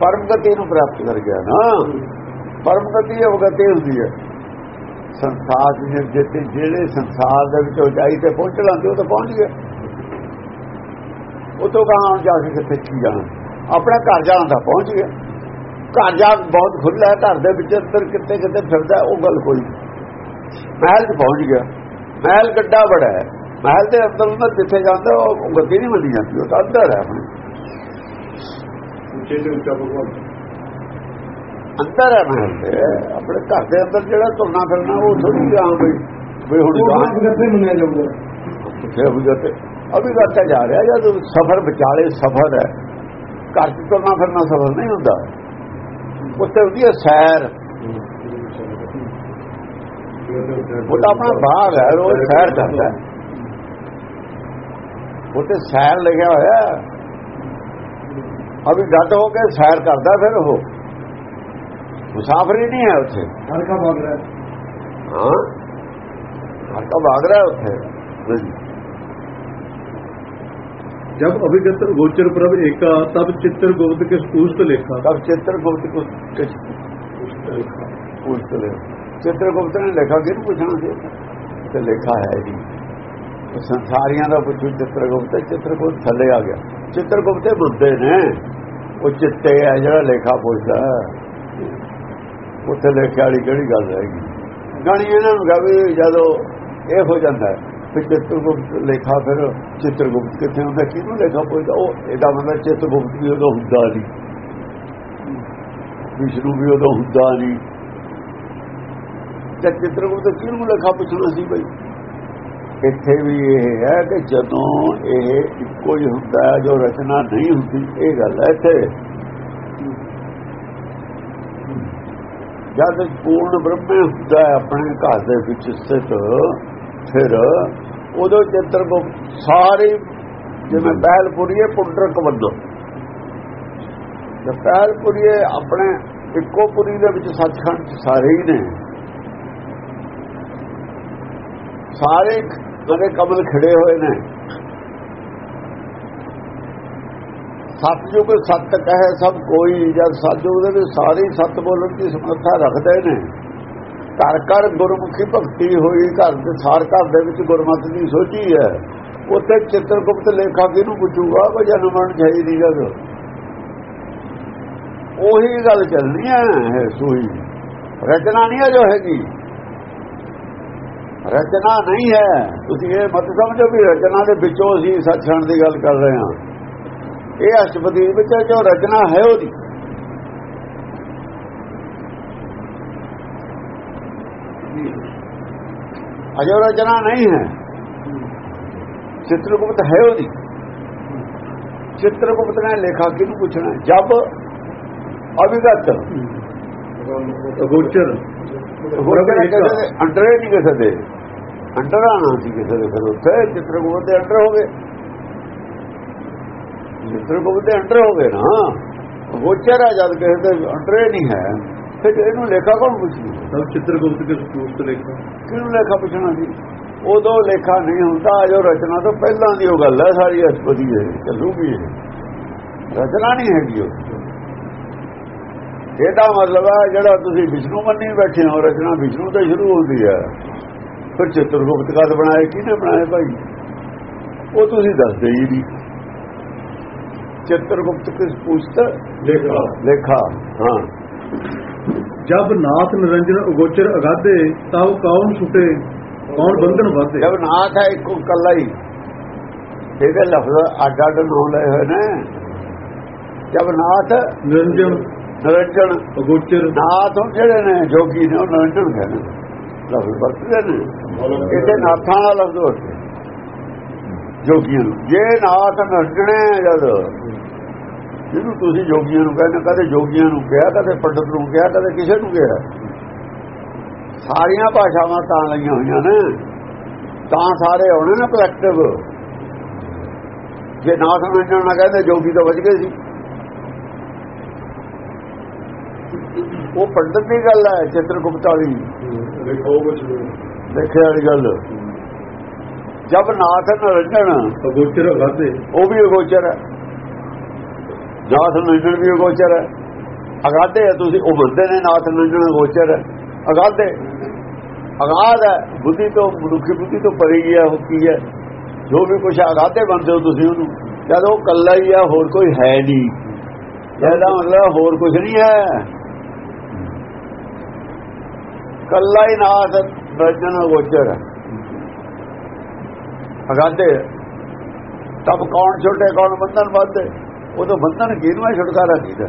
ਪਰਮ ਗਤੀ ਨੂੰ ਪ੍ਰਾਪਤ ਕਰ ਗਿਆ ਨਾ। ਪਰਮ ਗਤੀ ਅਵਗਤੀ ਹੁੰਦੀ ਹੈ। ਸੰਸਾਰ ਦੇ ਜਿਹੜੇ ਸੰਸਾਰ ਦੇ ਵਿੱਚ ਉਚਾਈ ਤੇ ਪਹੁੰਚ ਲਾਂਦੇ ਉਹ ਤਾਂ ਪਹੁੰਚ ਗਿਆ। ਉਤੋਂ ਕਹਾਂ ਜਾ ਕੇ ਕਿੱਥੇ ਕੀ ਜਾਣਾ ਆਪਣਾ ਘਰ ਜਾਣ ਦਾ ਪਹੁੰਚ ਗਿਆ। ਘਰ ਜਾ ਬਹੁਤ ਖੁੱਲਾ ਘਰ ਦੇ ਵਿੱਚ ਅੰਦਰ ਕਿੱਥੇ ਕਿੱਥੇ ਫਿਰਦਾ ਉਹ ਗੱਲ ਕੋਈ ਮਹਿਲ 'ਚ ਪਹੁੰਚ ਗਿਆ। ਮਹਿਲ ਗੱਡਾ ਬੜਾ ਹੈ। ਮਹਿਲ ਦੇ ਅੰਦਰ ਅੰਦਰ ਜਿੱਥੇ ਜਾਂਦਾ ਉਹ ਗੱਦੀ ਨਹੀਂ ਮਿਲਦੀ ਜਾਂਦੀ ਉਹ ਤਾਂ ਅੰਦਰ ਹੈ ਆਪਣੇ। ਅੰਦਰ ਹੈ ਮਹਿਲ ਦੇ ਆਪਣੇ ਘਰ ਦੇ ਅੰਦਰ ਜਿਹੜਾ ਤੁਰਨਾ ਫਿਰਨਾ ਉਹ ਥੋੜੀ ਆਮ ਬਈ ਬਈ ਹੁਣ ਗਾਂ ਕਿੱਥੇ ਮੰਨਿਆ ਜਾਊਗਾ। ਕਿੱਥੇ ਹੋ ਜਾਂਦੇ ਅਭੀ ਗੱਤਾ ਜਾ ਰਿਹਾ ਜਦ ਸਫ਼ਰ ਵਿਚਾਲੇ ਸਫ਼ਰ ਹੈ। ਘਰ 'ਚ ਤੁਰਨਾ ਫਿਰਨਾ ਸਫ਼ਰ ਨਹੀਂ ਹੁੰਦਾ। ਉੱਥੇ ਹੁੰਦੀ ਹੈ ਸੈਰ। ਉਹ ਤਾਂ ਆਪਣਾ ਬਾਗ ਹੈ ਰੋਜ਼ ਸੈਰ ਕਰਦਾ ਉੱਥੇ ਸੈਰ ਲਿਖਿਆ ਹੋਇਆ। ਅਭੀ ਗੱਤ ਹੋ ਕੇ ਸੈਰ ਕਰਦਾ ਫਿਰ ਉਹ। ਮੁਸਾਫਰੀ ਨਹੀਂ ਹੈ ਉੱਥੇ। ਹਰ ਕਾ ਭਾਗ ਰਿਹਾ ਹੈ। ਹਾਂ। ਹਰ ਤਾਂ ਭਾਗ ਰਿਹਾ ਉੱਥੇ। ਜਬ ਅਭਿਗਤ ਗੋਚਰ ਪ੍ਰਭ ਏਕਾ, ਤਬ ਚਿੱਤਰ ਗੋਬਿੰਦ ਕੇ ਸੂਸਤ ਲੇਖਾ। ਤਬ ਚਿੱਤਰ ਗੋਬਿੰਦ ਕੋ ਸੂਸਤ ਲੇਖਾ। ਚਿੱਤਰ ਗੋਬਿੰਦ ਨੇ ਲੇਖਾ ਕਿਹਨੂੰ ਪੁੱਛਣਾ ਸੀ? ਤੇ ਲੇਖਾ ਹੈ ਜੀ ਸੰਸਾਰੀਆਂ ਦਾ ਪੁੱਛੂ, ਚਿੱਤਰ ਗੋਬਿੰਦ ਚਿੱਤਰ ਕੋ ਥੱਲੇ ਆ ਗਿਆ। ਚਿੱਤਰ ਗੋਬਿੰਦ ਬੁੱਧੇ ਨੇ। ਉਹ ਚਿੱਤੇ ਹੈ ਜਿਹੜਾ ਲੇਖਾ ਪੁੱਛਦਾ। ਉੱਥੇ ਲੇਖਾ ਵਾਲੀ ਕਿਹੜੀ ਗੱਲ ਹੈਗੀ? ਗਾਣੀ ਇਹਨਾਂ ਨੂੰ ਗਾਵੇ ਜਦੋਂ ਇਹ ਹੋ ਜਾਂਦਾ ਤੇ ਫਿਰ ਚਿੱਤਰਗੁਪਤ ਲੇਖਾ ਫਿਰ ਚਿੱਤਰਗੁਪਤ ਕਿੱਥੇ ਹੁੰਦਾ, ਕਿਹਨੂੰ ਲੇਖਾ ਪੁੱਛਦਾ? ਉਹ ਇਹਦਾ ਮਤਲਬ ਚਿੱਤਰਗੁਪਤ ਵੀ ਉਹਦਾ ਹੁੰਦਾ ਨਹੀਂ ਵਿਸ਼ਨੂੰ ਵੀ ਉਦੋਂ ਹੁੰਦਾ ਨਹੀਂ ਤੇ ਚਿੱਤਰਗੁਪਤ ਕਿਹਨੂੰ ਲੇਖਾ ਪੁੱਛਣਾ ਸੀ ਬਈ? ਇੱਥੇ ਵੀ ਇਹ ਹੈ ਕਿ ਜਦੋਂ ਇਹ ਇੱਕੋ ਹੀ ਹੁੰਦਾ ਜੋ ਰਚਨਾ ਨਹੀਂ ਹੁੰਦੀ, ਇਹ ਗੱਲ ਹੈ ਇੱਥੇ। ਜਦ ਪੂਰਨ ਬ੍ਰਹਮ ਹੁੰਦਾ ਆਪਣੇ ਘਰ ਦੇ ਵਿੱਚ ਸਥਿਤ ਫਿਰ ਉਦੋਂ ਚਿੱਤਰਗੁਪਤ ਸਾਰੇ ਜਿਵੇਂ ਪਹਿਲਪੁਰੀਏ ਪੁੰਡਰਕ ਵੱਲੋਂ। ਤੇ ਪਹਿਲਪੁਰੀਏ ਆਪਣੇ ਇੱਕੋ ਪੁਰੀ ਦੇ ਵਿੱਚ ਸੱਚਖੰਡ ਸਾਰੇ ਹੀ ਨੇ। ਸਾਰੇ ਕਦੇ ਕਮਲ ਖੜੇ ਹੋਏ ਨੇ। ਸਤਜੁਗ ਸਤ ਕਹੇ ਸਭ ਕੋਈ, ਜਦ ਸਤਜੁਗ ਦੇ ਵਿੱਚ ਸਾਰੇ ਸਤ ਬੋਲਣ ਦੀ ਸਮਰੱਥਾ ਰੱਖਦੇ ਨੇ। ਘਰ ਘਰ ਗੁਰਮੁਖੀ ਭਗਤੀ ਹੋਈ, ਘਰ ਦੇ ਸਾਰ ਘਰ ਦੇ ਵਿੱਚ ਗੁਰਮਤਿ ਦੀ ਸੋਚੀ ਹੈ। ਉੱਥੇ ਚਿੱਤਰਗੁਪਤ ਲੇਖਾ ਕਿਹਨੂੰ ਪੁੱਛੂਗਾ? ਉਹ ਜਨ ਮਨ ਚਾਹੀਦੀ ਜਦ। ਉਹੀ ਗੱਲ ਚੱਲਣੀ ਹੈ, ਇਹ ਸੂਈ। ਰਚਨਾ ਨਹੀਂ ਹੈ ਜੋ ਹੈਗੀ। ਰਚਨਾ ਨਹੀਂ ਹੈ। ਤੁਸੀਂ ਇਹ ਮਤ ਸਮਝੋ ਵੀ ਰਚਨਾ ਦੇ ਵਿੱਚੋਂ ਅਸੀਂ ਸੱਚਣ ਦੀ ਗੱਲ ਕਰ ਰਹੇ ਹਾਂ। ਇਹ ਅਸ਼ਟਪਦੀ ਵਿੱਚ ਜੋ ਰਚਨਾ ਹੈ ਉਹਦੀ। ਅਜੋ ਰਚਨਾ ਨਹੀਂ ਹੈ। ਚਿੱਤਰਗੁਪਤ ਹੈ ਉਹਦੀ। ਚਿੱਤਰਗੁਪਤ ਨੇ ਲੇਖਾ ਕਿਹਨੂੰ ਪੁੱਛਣਾ ਜਬ ਕਿਸੇ ਦੇ ਅੰਡਰ ਨਹੀਂ ਕਿਸੇ ਦੇ। ਅੰਡਰ ਆਣਾ ਸੀ ਕਿਸੇ ਦੇ ਫਿਰ ਉੱਥੇ ਚਿੱਤਰਗੁਪਤ ਦੇ ਅੰਡਰ ਹੋ ਗਏ। ਚਿੱਤਰਗੁਪਤ ਦੇ ਅੰਡਰ ਹੋ ਗਏ ਨਾ। ਗੋਚਰ ਹੈ ਜਦ ਕਿਸੇ ਦੇ ਅੰਡਰ ਨਹੀਂ ਹੈ। ਫਿਰ ਇਹਨੂੰ ਲੇਖਾ ਕੌਣ ਪੁੱਛੂ? ਸਭ ਚਿੱਤਰਗੁਪਤ ਕੇ ਸੂਸਤ ਲੇਖਾ। ਕਿਹਨੂੰ ਲੇਖਾ ਪੁੱਛਣਾ ਸੀ ਉਦੋਂ ਲੇਖਾ ਨਹੀਂ ਹੁੰਦਾ ਜੋ ਰਚਨਾ ਤੋਂ ਪਹਿਲਾਂ ਦੀ ਉਹ ਗੱਲ ਹੈ ਸਾਰੀ ਅਸਪਦੀ ਹੈ ਚੱਲੂਗੀ ਰਚਨਾ ਨਹੀਂ ਹੈਗੀ ਉਹ। ਇਹਦਾ ਮਤਲਬ ਹੈ ਜਿਹੜਾ ਤੁਸੀਂ ਵਿਸ਼ਨੂੰ ਮੰਨੀ ਬੈਠੇ ਹੋ ਰਚਨਾ ਵਿਸ਼ਨੂੰ ਤੋਂ ਸ਼ੁਰੂ ਹੁੰਦੀ ਹੈ। ਫਿਰ ਚਿੱਤਰਗੁਪਤ ਕਦ ਬਣਾਏ ਕਿਹਨੇ ਬਣਾਏ ਭਾਈ? ਉਹ ਤੁਸੀਂ ਦੱਸਦੇ ਹੀ ਨਹੀਂ। ਚਿੱਤਰਗੁਪਤ ਕਿਸ ਪੁਸਤ? ਲੇਖਾ। ਲੇਖਾ ਹਾਂ। ਜਬ ਨਾਥ ਨਿਰੰਜਨ ਅਗੋਚਰ ਅਗਾਧੇ ਤਬ ਕੌਣ ਛੁਟੇ ਕੌਣ ਬੰਧਨ ਵਾਧੇ? ਜਦ ਨਾਥ ਹੈ ਇੱਕੋ ਕੱਲਾ ਹੀ। ਇਹਦੇ ਲਫ਼ਜ਼ ਅੱਡ ਅੱਡ ਨਾਮ ਲਏ ਹੋਏ ਨੇ। ਜਦ ਨਾਥ ਨਿਰੰਜਨ ਨਿਰੰਜਨ ਅਗੋਚਰ। ਨਾਥ ਜਿਹੜੇ ਨੇ ਜੋਗੀ ਨੇ ਉਹ ਨਿਰੰਜਨ ਕਹਿੰਦੇ। ਲਫ਼ਜ਼ ਵਰਤਦੇ ਨੇ। ਇੱਥੇ ਨਾਥਾਂ ਵਾਲਾ ਲਫ਼ਜ਼ ਵਰਤੇ ਜੋਗੀਆਂ ਨੂੰ। ਜੇ ਨਾਥ ਨਿਰੰਜਣੇ ਜਦ ਜਿਹਨੂੰ ਤੁਸੀਂ ਜੋਗੀਆਂ ਨੂੰ ਕਹਿੰਦੇ ਕਦੇ ਜੋਗੀਆਂ ਨੂੰ ਕਿਹਾ ਕਦੇ ਪੰਡਤ ਨੂੰ ਕਿਹਾ ਕਦੇ ਕਿਸੇ ਨੂੰ ਕਿਹਾ। ਸਾਰੀਆਂ ਭਾਸ਼ਾਵਾਂ ਤਾਂ ਲਈਆਂ ਹੋਈਆਂ ਨੇ। ਤਾਂ ਸਾਰੇ ਹੋਣੇ ਨੇ ਕਲੈਕਟਿਵ ਜੇ ਨਾਥ ਨਿਰੰਜਨ ਨਾ ਕਹਿੰਦੇ ਜੋਗੀ ਤਾਂ ਬਚ ਗਏ ਸੀ। ਉਹ ਪੰਡਤ ਦੀ ਗੱਲ ਹੈ ਚਿੱਤਰਗੁਪਤ ਵਾਲੀ। ਦੇਖਿਆ ਵਾਲੀ ਗੱਲ। ਜਦ ਨਾਥ ਨਿਰੰਜਨ ਅਗੋਚਰ ਅਗਾਧੇ ਉਹ ਵੀ ਅਗੋਚਰ ਹੈ। ਨਾਥ ਨਿਰੰਜਨ ਵੀ ਅਗੋਚਰ ਹੈ। ਅਗਾਧੇ ਹੈ, ਤੁਸੀਂ ਉਹ ਬੰਦੇ ਨੇ ਨਾਥ ਨਿਰੰਜਨ ਅਗੋਚਰ ਹੈ। ਅਗਾਧੇ। ਅਗਾਧ ਹੈ, ਬੁੱਧੀ ਤੋਂ, ਮਨੁੱਖੀ ਬੁੱਧੀ ਤੋਂ ਪਰੇ ਹੀ ਹੈ ਕੀ ਹੈ? ਜੋ ਵੀ ਕੁਝ ਅਗਾਧੇ ਬੰਦੇ ਹੋ ਤੁਸੀਂ ਉਹਨੂੰ। ਜਦ ਉਹ ਕੱਲਾ ਹੀ ਹੈ, ਹੋਰ ਕੋਈ ਹੈ ਨਹੀਂ। ਇਹਦਾ ਮਤਲਬ ਹੋਰ ਕੁਝ ਨਹੀਂ ਹੈ। ਕੱਲਾ ਹੀ ਨਾਥ ਨਿਰੰਜਨ ਅਗੋਚਰ ਹੈ। ਅਗਾਧੇ। ਤਬ ਕੌਣ ਛੋਟੇ, ਕੌਣ ਬੰਧਨ ਵੱਧੇ? ਉਦੋਂ ਬੰਧਨ ਕਿਹਨੂੰ ਛੁਟਕਾਰਾ ਕੀਤਾ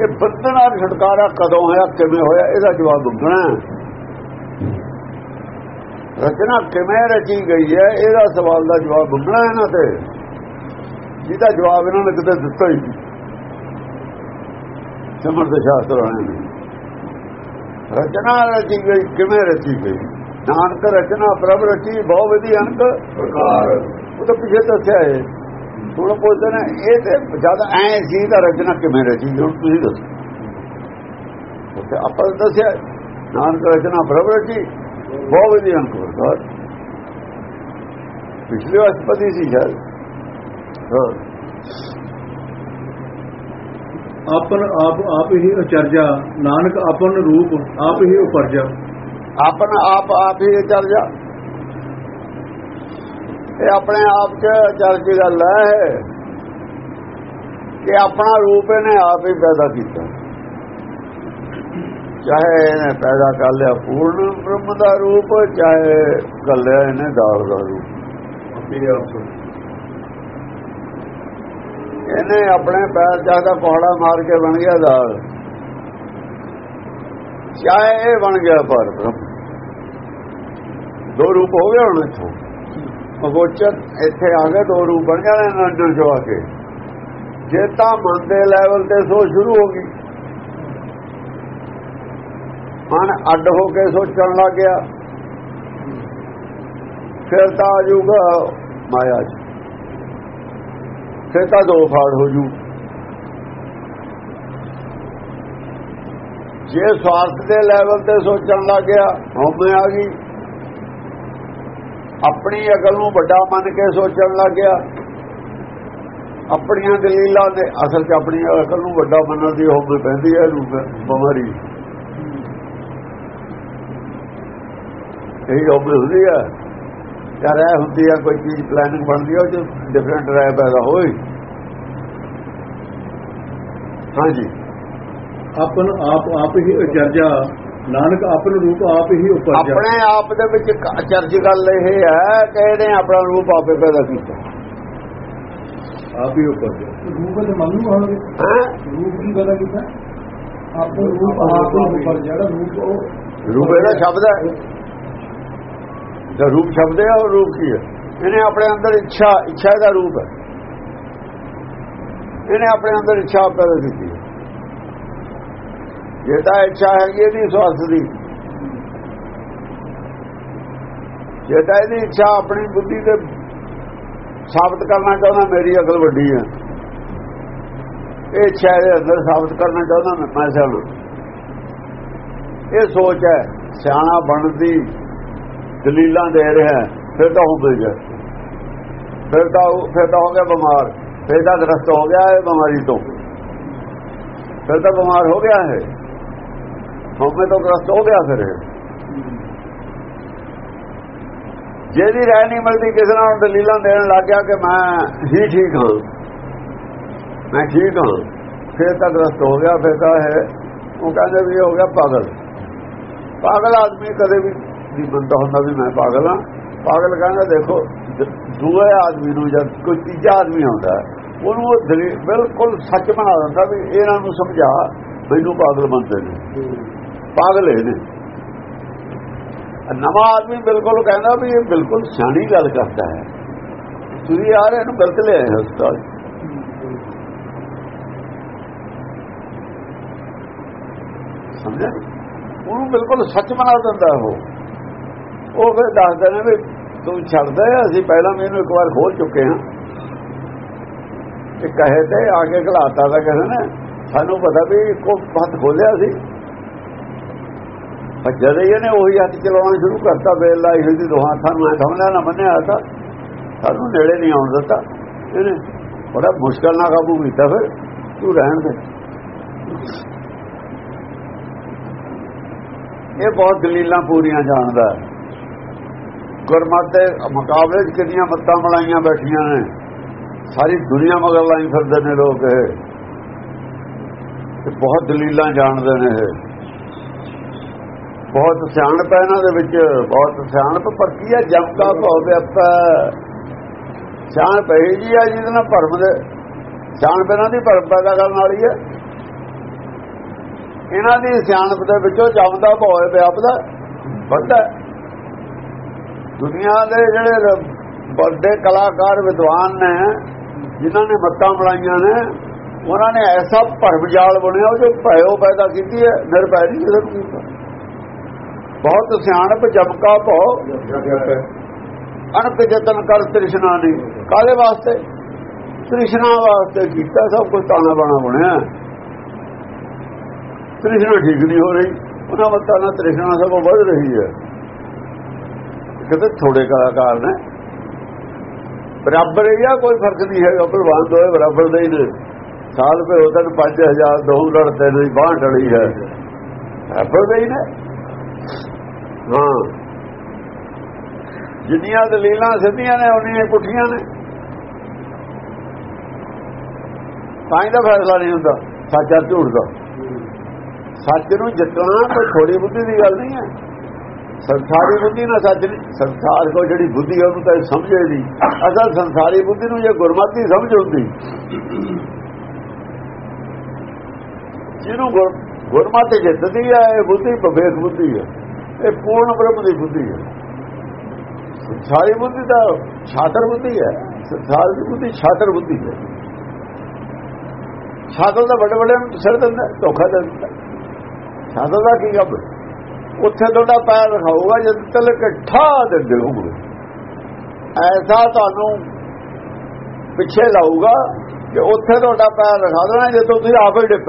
ਇਹ ਬੰਧਨ ਆ ਛੁਟਕਾਰਾ ਕਦੋਂ ਹੋਇਆ ਕਿਵੇਂ ਹੋਇਆ ਇਹਦਾ ਜਵਾਬ ਮੰਗਣਾ ਰਚਨਾ ਕਿਵੇਂ ਰਚੀ ਗਈ ਹੈ ਇਹਦਾ ਸਵਾਲ ਦਾ ਜਵਾਬ ਮੰਗਣਾ ਇਹਨਾਂ ਤੇ। ਜਿਹਦਾ ਜਵਾਬ ਇਹਨਾਂ ਨੇ ਕਿਤੇ ਦਿੱਤਾ ਹੀ ਨਹੀਂ। ਸਮਰਥ ਸ਼ਾਸਤਰ ਵਾਲਿਆਂ ਨੇ। ਰਚਨਾ ਰਚੀ ਗਈ ਕਿਵੇਂ ਰਚੀ ਗਈ? ਨਾਨਕ ਰਚਨਾ ਪ੍ਰਭ ਰਚੀ ਬਹੁ ਵਿਧੀ ਅੰਕ ਪ੍ਰਕਾਰ। ਉਹ ਤਾਂ ਪਿਛੇ ਦੱਸਿਆ ਹੈ ਹੁਣ ਪੁੱਛਦੇ ਨੇ ਇਹ ਤੇ ਜਦ ਐ ਸੀ ਤਾਂ ਰਚਨਾ ਕਿਵੇਂ ਰਚੀ ਹੁਣ ਤੁਸੀਂ ਦੱਸੋ। ਉੱਥੇ ਆਪਾਂ ਦੱਸਿਆ ਨਾਨਕ ਰਚਨਾ ਪ੍ਰਭ ਰਚੀ ਬਹੁ ਵਿਧੀ ਅੰਕ ਪ੍ਰਕਾਰ ਪਿਛਲੇ ਅਸਪਤੀ ਸੀ ਹਾਂ ਆਪਨ ਆਪ ਆਪ ਹੀ ਅਚਰਜਾ ਨਾਨਕ ਆਪਨ ਰੂਪ ਆਪ ਹੀ ਉਪਰਜਾ। ਆਪਣਾ ਆਪ ਆਪ ਹੀ ਚੱਲ ਜਾ ਇਹ ਆਪਣੇ ਆਪ ਚ ਚੱਲ ਦੀ ਗੱਲ ਹੈ ਕਿ ਆਪਣਾ ਰੂਪ ਇਹਨੇ ਆਪ ਹੀ ਪੈਦਾ ਕੀਤਾ। ਚਾਹੇ ਇਹਨੇ ਪੈਦਾ ਕਰ ਲਿਆ ਪੂਰਨ ਬ੍ਰਹਮ ਦਾ ਰੂਪ ਚਾਹੇ ਕਰ ਲਿਆ ਇਹਨੇ ਦਾਲ ਦਾ ਰੂਪ। ਇਹਨੇ ਆਪਣੇ ਪੈਰ ਚਾਹਦਾ ਪੌੜਾ ਮਾਰ ਕੇ ਬਣ ਗਿਆ ਦਾਲ ਚਾਹੇ ਇਹ ਬਣ ਗਿਆ ਪਰ ਦੋ ਰੂਪ ਹੋ ਗਏ ਹੁਣ ਇੱਥੋਂ। ਅਗੋਚਰ ਇੱਥੇ ਆ ਗਏ ਦੋ ਰੂਪ ਬਣ ਜਾਣੇ ਨੇ ਅੰਦਰ ਜੋ ਆ ਕੇ। ਜੇ ਤਾਂ ਮਨ ਦੇ ਲੈਵਲ ਤੇ ਸੋਚ ਸ਼ੁਰੂ ਹੋ ਗਈ। ਮਨ ਅੱਡ ਹੋ ਕੇ ਸੋਚਣ ਲੱਗ ਗਿਆ। ਫਿਰ ਤਾਂ ਆ ਜਾਊਗਾ ਮਾਇਆ ਚ। ਫਿਰ ਤਾਂ ਦੋ ਫਾੜ ਹੋ ਜੂ। ਜੇ ਸਵਾਰਥ ਦੇ ਲੈਵਲ ਤੇ ਸੋਚਣ ਲੱਗ ਗਿਆ ਹਉਮੈ ਆ ਗਈ। ਆਪਣੀ ਅਕਲ ਨੂੰ ਵੱਡਾ ਮੰਨ ਕੇ ਸੋਚਣ ਲੱਗ ਗਿਆ। ਆਪਣੀਆਂ ਦਲੀਲਾਂ ਦੇ ਅਸਲ 'ਚ ਆਪਣੀ ਅਕਲ ਨੂੰ ਵੱਡਾ ਮੰਨਣ ਦੀ ਹੋਂਦ ਪੈਂਦੀ ਹੈ ਰੂਪ ਬਿਮਾਰੀ। ਇਹ ਹੋਂਦ ਹੁੰਦੀ ਹੈ। ਯਾਰ ਇਹ ਹੁੰਦੀ ਹੈ, ਕੋਈ ਚੀਜ਼ ਪਲੈਨਿੰਗ ਬਣਦੀ ਹੈ, ਉਹ 'ਚ ਡਿਫਰੈਂਟ ਰਾਏ ਪੈਦਾ ਹੋਈ। ਹਾਂਜੀ। ਆਪਨ ਆਪ ਆਪ ਹੀ ਅਚਰਜਾ ਨਾਨਕ ਆਪਨ ਰੂਪ ਆਪ ਹੀ ਉਪਰਜਾ ਆਪਣੇ ਆਪ ਦੇ ਵਿੱਚ ਇੱਕ ਅਚਰਜ ਗੱਲ ਇਹ ਹੈ ਕਿ ਇਹਨੇ ਆਪਣਾ ਰੂਪ ਆਪੇ ਪੈਦਾ ਕੀਤਾ। ਆਪ ਹੀ ਉਪਰਜਾ ਰੂਪ ਦੇ ਮੰਨੂ ਹੋਣਗੇ? ਰੂਪ ਕੀ ਪਤਾ ਕੀਤਾ? ਆਪੋ ਰੂਪ ਆਪ ਹੀ ਉੱਪਰ ਜਿਹੜਾ ਰੂਪ ਉਹ ਰੂਪ ਇਹਦਾ ਸ਼ਬਦ ਹੈ। ਜੋ ਰੂਪ ਸ਼ਬਦ ਹੈ ਉਹ ਰੂਪ ਕੀ ਹੈ? ਇਹਨੇ ਆਪਣੇ ਅੰਦਰ ਇੱਛਾ ਇੱਛਾ ਦਾ ਰੂਪ ਹੈ। ਇਹਨੇ ਆਪਣੇ ਅੰਦਰ ਇੱਛਾ ਪੈਦਾ ਕੀਤੀ। ਜੇ ਤਾਂ ਇੱਛਾ ਹੈਗੀ ਇਹਦੀ ਸਵਾਸ ਦੀ। ਜੇ ਤਾਂ ਇਹਦੀ ਇੱਛਾ ਆਪਣੀ ਬੁੱਧੀ ਤੇ ਸਾਬਤ ਕਰਨਾ ਚਾਹੁੰਦਾ, ਮੇਰੀ ਅਕਲ ਵੱਡੀ ਹੈ। ਇਹ ਇੱਛਾ ਇਹਦੇ ਅੰਦਰ ਸਾਬਤ ਕਰਨਾ ਚਾਹੁੰਦਾ, ਮੈਂ ਮੈਂ ਇਹ ਸੋਚ ਹੈ, ਸਿਆਣਾ ਬਣਨ ਦੀ ਦਲੀਲਾਂ ਦੇ ਰਿਹਾ ਫਿਰ ਤਾਂ ਹੋ ਗਿਆ। ਫਿਰ ਤਾਂ ਫਿਰ ਤਾਂ ਹੋ ਗਿਆ ਬਿਮਾਰ। ਫਿਰ ਤਾਂ ਗ੍ਰਸਤ ਹੋ ਗਿਆ ਇਹ ਬਿਮਾਰੀ ਤੋਂ। ਫਿਰ ਤਾਂ ਬਿਮਾਰ ਹੋ ਗਿਆ ਹੈ ਹਉਮੈ ਤੋਂ ਗ੍ਰਸਤ ਹੋ ਗਿਆ ਫਿਰ ਇਹ। ਜਿਹਦੀ ਰਾਏ ਨਹੀਂ ਮਿਲਦੀ, ਕਿਸੇ ਨਾਲ ਦਲੀਲਾਂ ਦੇਣ ਲੱਗ ਗਿਆ ਕਿ ਮੈਂ ਹੀ ਠੀਕ ਹਾਂ। ਮੈਂ ਠੀਕ ਹਾਂ। ਫਿਰ ਤਾਂ ਗ੍ਰਸਤ ਹੋ ਗਿਆ, ਫਿਰ ਤਾਂ ਹੈ ਉਹ ਕਹਿੰਦੇ ਵੀ ਇਹ ਹੋ ਗਿਆ ਪਾਗਲ। ਪਾਗਲ ਆਦਮੀ ਕਦੇ ਵੀ ਨਹੀਂ ਬੰਦਾ ਹੁੰਦਾ ਵੀ ਮੈਂ ਪਾਗਲ ਹਾਂ। ਪਾਗਲ ਕਹਿੰਦਾ, ਦੇਖੋ, ਦ- ਦੂਏ ਆਦਮੀ ਨੂੰ ਜਦ ਕੋਈ ਤੀਜਾ ਆਦਮੀ ਆਉਂਦਾ, ਉਹਨੂੰ ਉਹ ਦਲੀ- ਬਿਲਕੁਲ ਸੱਚ ਬਣਾ ਦਿੰਦਾ ਵੀ ਇਹਨਾਂ ਨੂੰ ਸਮਝਾ, ਮੈਨੂੰ ਪਾਗਲ ਮੰਨਦੇ ਨੇ। ਪਾਗਲ ਇਹ ਨੇ ਨਵਾਂ ਆਦਮੀ ਬਿਲਕੁਲ ਕਹਿੰਦਾ ਵੀ ਇਹ ਬਿਲਕੁਲ ਸਿਆਣੀ ਗੱਲ ਕਰਦਾ ਹੈ। ਤੁਸੀਂ ਯਾਰ ਇਹਨੂੰ ਗਲਤ ਲਿਆਏ ਹੋ ਹਸਪਤਾਲ। ਸਮਝਿਆ? ਉਹਨੂੰ ਬਿਲਕੁਲ ਸੱਚ ਬਣਾ ਦਿੰਦਾ ਉਹ। ਉਹ ਫਿਰ ਦੱਸਦੇ ਨੇ ਵੀ ਤੂੰ ਛੱਡਦਾ ਹੈ, ਅਸੀਂ ਪਹਿਲਾਂ ਮੈਨੂੰ ਇੱਕ ਵਾਰ ਖੋਲ ਚੁੱਕੇ ਹਾਂ। ਤੇ ਕਹੇ ਤੇ ਆ ਕੇ ਘਲਾਤਾ ਦਾ ਕਹਿੰਦੇ ਨੇ, ਸਾਨੂੰ ਪਤਾ ਵੀ ਇੱਕੋ ਹੱਥ ਖੋਲਿਆ ਸੀ। ਪਰ ਜਦ ਇਹਨੇ ਉਹੀ ਹੱਥ ਚਲਾਉਣਾ ਸ਼ੁਰੂ ਕਰਤਾ ਬੇਲ ਲਾਈ ਹੋਈ ਸੀ, ਦੋਹਾਂ ਹੱਥਾਂ ਨੂੰ ਸਮਝਿਆ ਨਾ ਮੰਨਿਆ ਤਾਂ ਸਾਨੂੰ ਨੇੜੇ ਨਹੀਂ ਆਉਣ ਦਿੱਤਾ। ਇਹਨੇ ਬੜਾ ਮੁਸ਼ਕਲ ਨਾਲ ਕਾਬੂ ਕੀਤਾ ਫਿਰ, ਤੂੰ ਰਹਿਣ ਦੇ। ਇਹ ਬਹੁਤ ਦਲੀਲਾਂ ਪੂਰੀਆਂ ਜਾਣਦਾ ਹੈ। ਦੇ ਮੁਕਾਬਲੇ 'ਚ ਕਿੰਨੀਆਂ ਮੱਤਾਂ ਬਣਾਈਆਂ ਬੈਠੀਆਂ ਨੇ। ਸਾਰੀ ਦੁਨੀਆ ਮਗਰ ਲਾਈ ਫਿਰਦੇ ਨੇ ਲੋਕ ਇਹ ਬਹੁਤ ਦਲੀਲਾਂ ਜਾਣਦੇ ਨੇ ਇਹ। ਬਹੁਤ ਸਿਆਣਪ ਹੈ ਇਹਨਾਂ ਦੇ ਵਿੱਚ, ਬਹੁਤ ਸਿਆਣਪ, ਪਰ ਕੀ ਹੈ, ਜਮ ਕਾ ਭਾਵ ਵਿਅਪਾ ਸਿਆਣਪ ਇਹ ਜੀ ਹੈ ਜਿਹਦੇ ਨਾਲ ਭਰਮ ਦੇ, ਸਿਆਣਪ ਇਹਨਾਂ ਦੀ ਭਰਮ ਪੈਦਾ ਕਰਨ ਵਾਲੀ ਹੈ। ਇਹਨਾਂ ਦੀ ਸਿਆਣਪ ਦੇ ਵਿੱਚੋਂ ਜਮਦਾ ਭਾਵ ਵਿਆਪਦਾ ਵੱਡਾ ਦੁਨੀਆ ਦੇ ਜਿਹੜੇ ਵੱਡੇ ਕਲਾਕਾਰ, ਵਿਦਵਾਨ ਨੇ, ਜਿਨ੍ਹਾਂ ਨੇ ਮੱਤਾਂ ਬਣਾਈਆਂ ਨੇ, ਉਹਨਾਂ ਨੇ ਐਸਾ ਭਰਮ ਜਾਲ ਬਣਿਆ ਉਹ ਜੋ ਭਇਓ ਪੈਦਾ ਕੀਤੀ ਹੈ, ਨਿਰਭੈ ਨਹੀਂ ਕਿਸੇ ਨੂੰ। ਕੀਤਾ ਬਹੁਤ ਸਿਆਣਪ ਜਮਕਾ ਭੋ। ਅਣਪ ਜਤਨ ਕਰ ਤ੍ਰਿਸ਼ਨਾ ਨਹੀਂ ਕਾਲੇ ਵਾਸਤੇ? ਤ੍ਰਿਸ਼ਨਾ ਵਾਸਤੇ ਕੀਤਾ, ਸਭ ਕੁਝ ਤਾਣਾ ਬਾਣਾ ਬਣਿਆ। ਤ੍ਰਿਸ਼ਨਾ ਠੀਕ ਨਹੀਂ ਹੋ ਰਹੀ। ਉਹਨਾਂ ਮਤਾਂ ਨਾਲ ਤ੍ਰਿਸ਼ਨਾ ਸਭ ਵੱਧ ਰਹੀ ਹੈ। ਕਿਤੇ ਥੋੜੇ ਕਲਾਕਾਰ ਨੇ। ਬਰਾਬਰ ਹੀ ਆ, ਕੋਈ ਫ਼ਰਕ ਨਹੀਂ ਹੈਗਾ। ਭਲਵਾਨ ਦੋਏ ਬਰਾਬਰ ਦੇ ਹੀ ਨੇ। ਸਾਲ ਪੇ ਉਹਦਨ 5000 ਦੋ ਲੜਦੇ ਨੇ, ਬਾਹ ਟੜੀ ਹੈ। ਬਰਾਬਰ ਦੇ ਹੀ ਨੇ। ਹਾਂ। ਜਿੰਨੀਆਂ ਦਲੀਲਾਂ ਸਿੱਧੀਆਂ ਨੇ ਉਹਨੀਆਂ ਪੁੱਠੀਆਂ ਨੇ। ਤਾਂ ਹੀ ਦਾ ਫੈਸਲਾ ਨਹੀਂ ਹੁੰਦਾ, ਸੱਚਾ ਝੂਠ ਦਾ। ਸੱਚ ਨੂੰ ਜਿੱਤਣਾ ਕੋਈ ਥੋੜੀ ਬੁੱਧੀ ਦੀ ਗੱਲ ਨਹੀਂ ਹੈ। ਸੰਸਾਰੀ ਬੁੱਧੀ ਨਾਲ ਸੱਚ ਨਹੀਂ, ਸੰਸਾਰ ਕੋ ਜਿਹੜੀ ਬੁੱਧੀ ਹੈ ਉਹਨੂੰ ਤਾਂ ਇਹ ਸਮਝੇ ਨਹੀਂ। ਅਸਲ ਸੰਸਾਰੀ ਬੁੱਧੀ ਨੂੰ ਜੇ ਗੁਰਮਤਿ ਸਮਝ ਹੁੰਦੀ, ਜਿਹਨੂੰ ਗੁਰ- ਗੁਰਮਤਿ ਜਿੱਤਦੀ ਹੈ ਇਹ ਬੁੱਧੀ ਭਵੇਖ ਬੁੱਧੀ ਹੈ ਇਹ ਪੂਰਨ ਬ੍ਰਹਮ ਦੀ ਬੁੱਧੀ ਹੈ। ਸੰਸਾਰੀ ਬੁੱਧੀ ਤਾਂ ਛਾਤਰ ਬੁੱਧੀ ਹੈ। ਸੰਸਾਰ ਦੀ ਬੁੱਧੀ ਛਾਤਰ ਬੁੱਧੀ ਹੈ। ਛਾਤਰ ਦਾ ਵੱਡੇ ਵੱਡੇ ਨੂੰ ਸਿਰ ਦਿੰਦਾ ਧੋਖਾ ਦਿੰਦਾ। ਛਾਤਰ ਦਾ ਕੀ ਕੰਮ? ਉੱਥੇ ਤੁਹਾਡਾ ਪੈਰ ਰਖਾਊਗਾ ਜਦ ਤੱਕ ਇਕੱਠਾ ਦੇ ਦਿਲੋਗੇ ਐਸਾ ਤੁਹਾਨੂੰ ਪਿੱਛੇ ਲਾਊਗਾ ਕਿ ਉੱਥੇ ਤੁਹਾਡਾ ਪੈਰ ਰਖਾ ਦੇਣਾ ਜਦੋਂ ਤੁਸੀਂ ਆਪ ਹੀ ਡਿੱਗ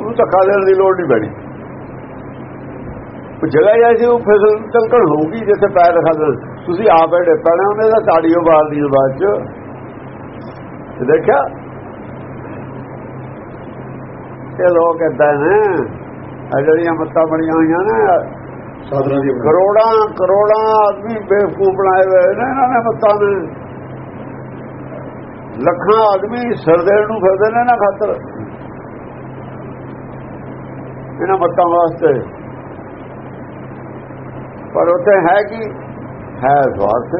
ਉਹਨੂੰ ਧੱਕਾ ਦੇਣ ਦੀ ਲੋੜ ਨਹੀਂ ਪੈਣੀ। ਉਹ ਜਗ੍ਹਾ ਐਸੀ ਉਹ ਫਿਸਲ ਤਲਕਣ ਹੋਊਗੀ ਜਿੱਥੇ ਪੈਰ ਰਖਾ ਦੇ। ਤੁਸੀਂ ਆਪ ਡਿੱਗ ਪੈਣਾ ਉਹਨੇ ਤਾਂ ਤਾੜੀਓ ਬਾਲ ਦੀ ਬਾਅਦ ਚ। ਦੇਖਿਆ? ਇਹ ਲੋਕ ਏਦਾਂ ਨੇ। ਇਹ ਜਿਹੜੀਆਂ ਮੱਤਾਂ ਬਣੀਆਂ ਹੋਈਆਂ ਨੇ ਸਾਧਨਾ ਦੀ। ਕਰੋੜਾਂ ਕਰੋੜਾਂ ਆਦਮੀ ਬੇਵਕੂਫ ਬਣਾਏ ਹੋਏ ਨੇ ਇਹਨਾਂ ਨੇ ਮੱਤਾਂ ਨੇ। ਲੱਖਾਂ ਆਦਮੀ ਸਰਦੇ ਨੂੰ ਫਿਰਦੇ ਨੇ ਨਾ ਖਾਤਰ। ਇਹਨਾਂ ਮੱਤਾਂ ਵਾਸਤੇ ਪਰ ਉੱਥੇ ਹੈ ਕੀ ਹੈ ਸਵਾਰਥ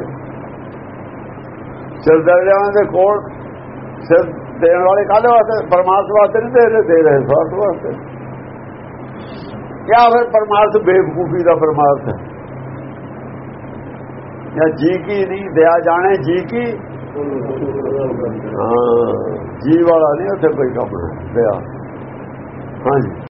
ਸਿਰਦਰਜਾਂ ਦੇ ਕੋਲ ਸਿਰ ਦੇਣ ਵਾਲੇ ਕਾਹਦੇ ਵਾਸਤੇ ਪਰਮਾਤਮਾ ਵਾਸਤੇ ਨਹੀਂ ਦੇ ਰਹੇ ਦੇ ਰਹੇ ਸਵਾਰਥ ਵਾਸਤੇ ਕਿਆ ਫਿਰ ਪਰਮਾਰਥ ਬੇਵਕੂਫੀ ਦਾ ਪਰਮਾਰਥ ਹੈ ਜਾਂ ਜੀ ਕੀ ਨਹੀਂ ਦਿਆ ਜਾਣੇ ਜੀ ਕੀ ਹਾਂ ਜੀ ਵਾਲਾ ਨਹੀਂ ਉੱਥੇ ਕੋਈ ਕੰਮ ਹੈ ਦਿਆ ਹਾਂਜੀ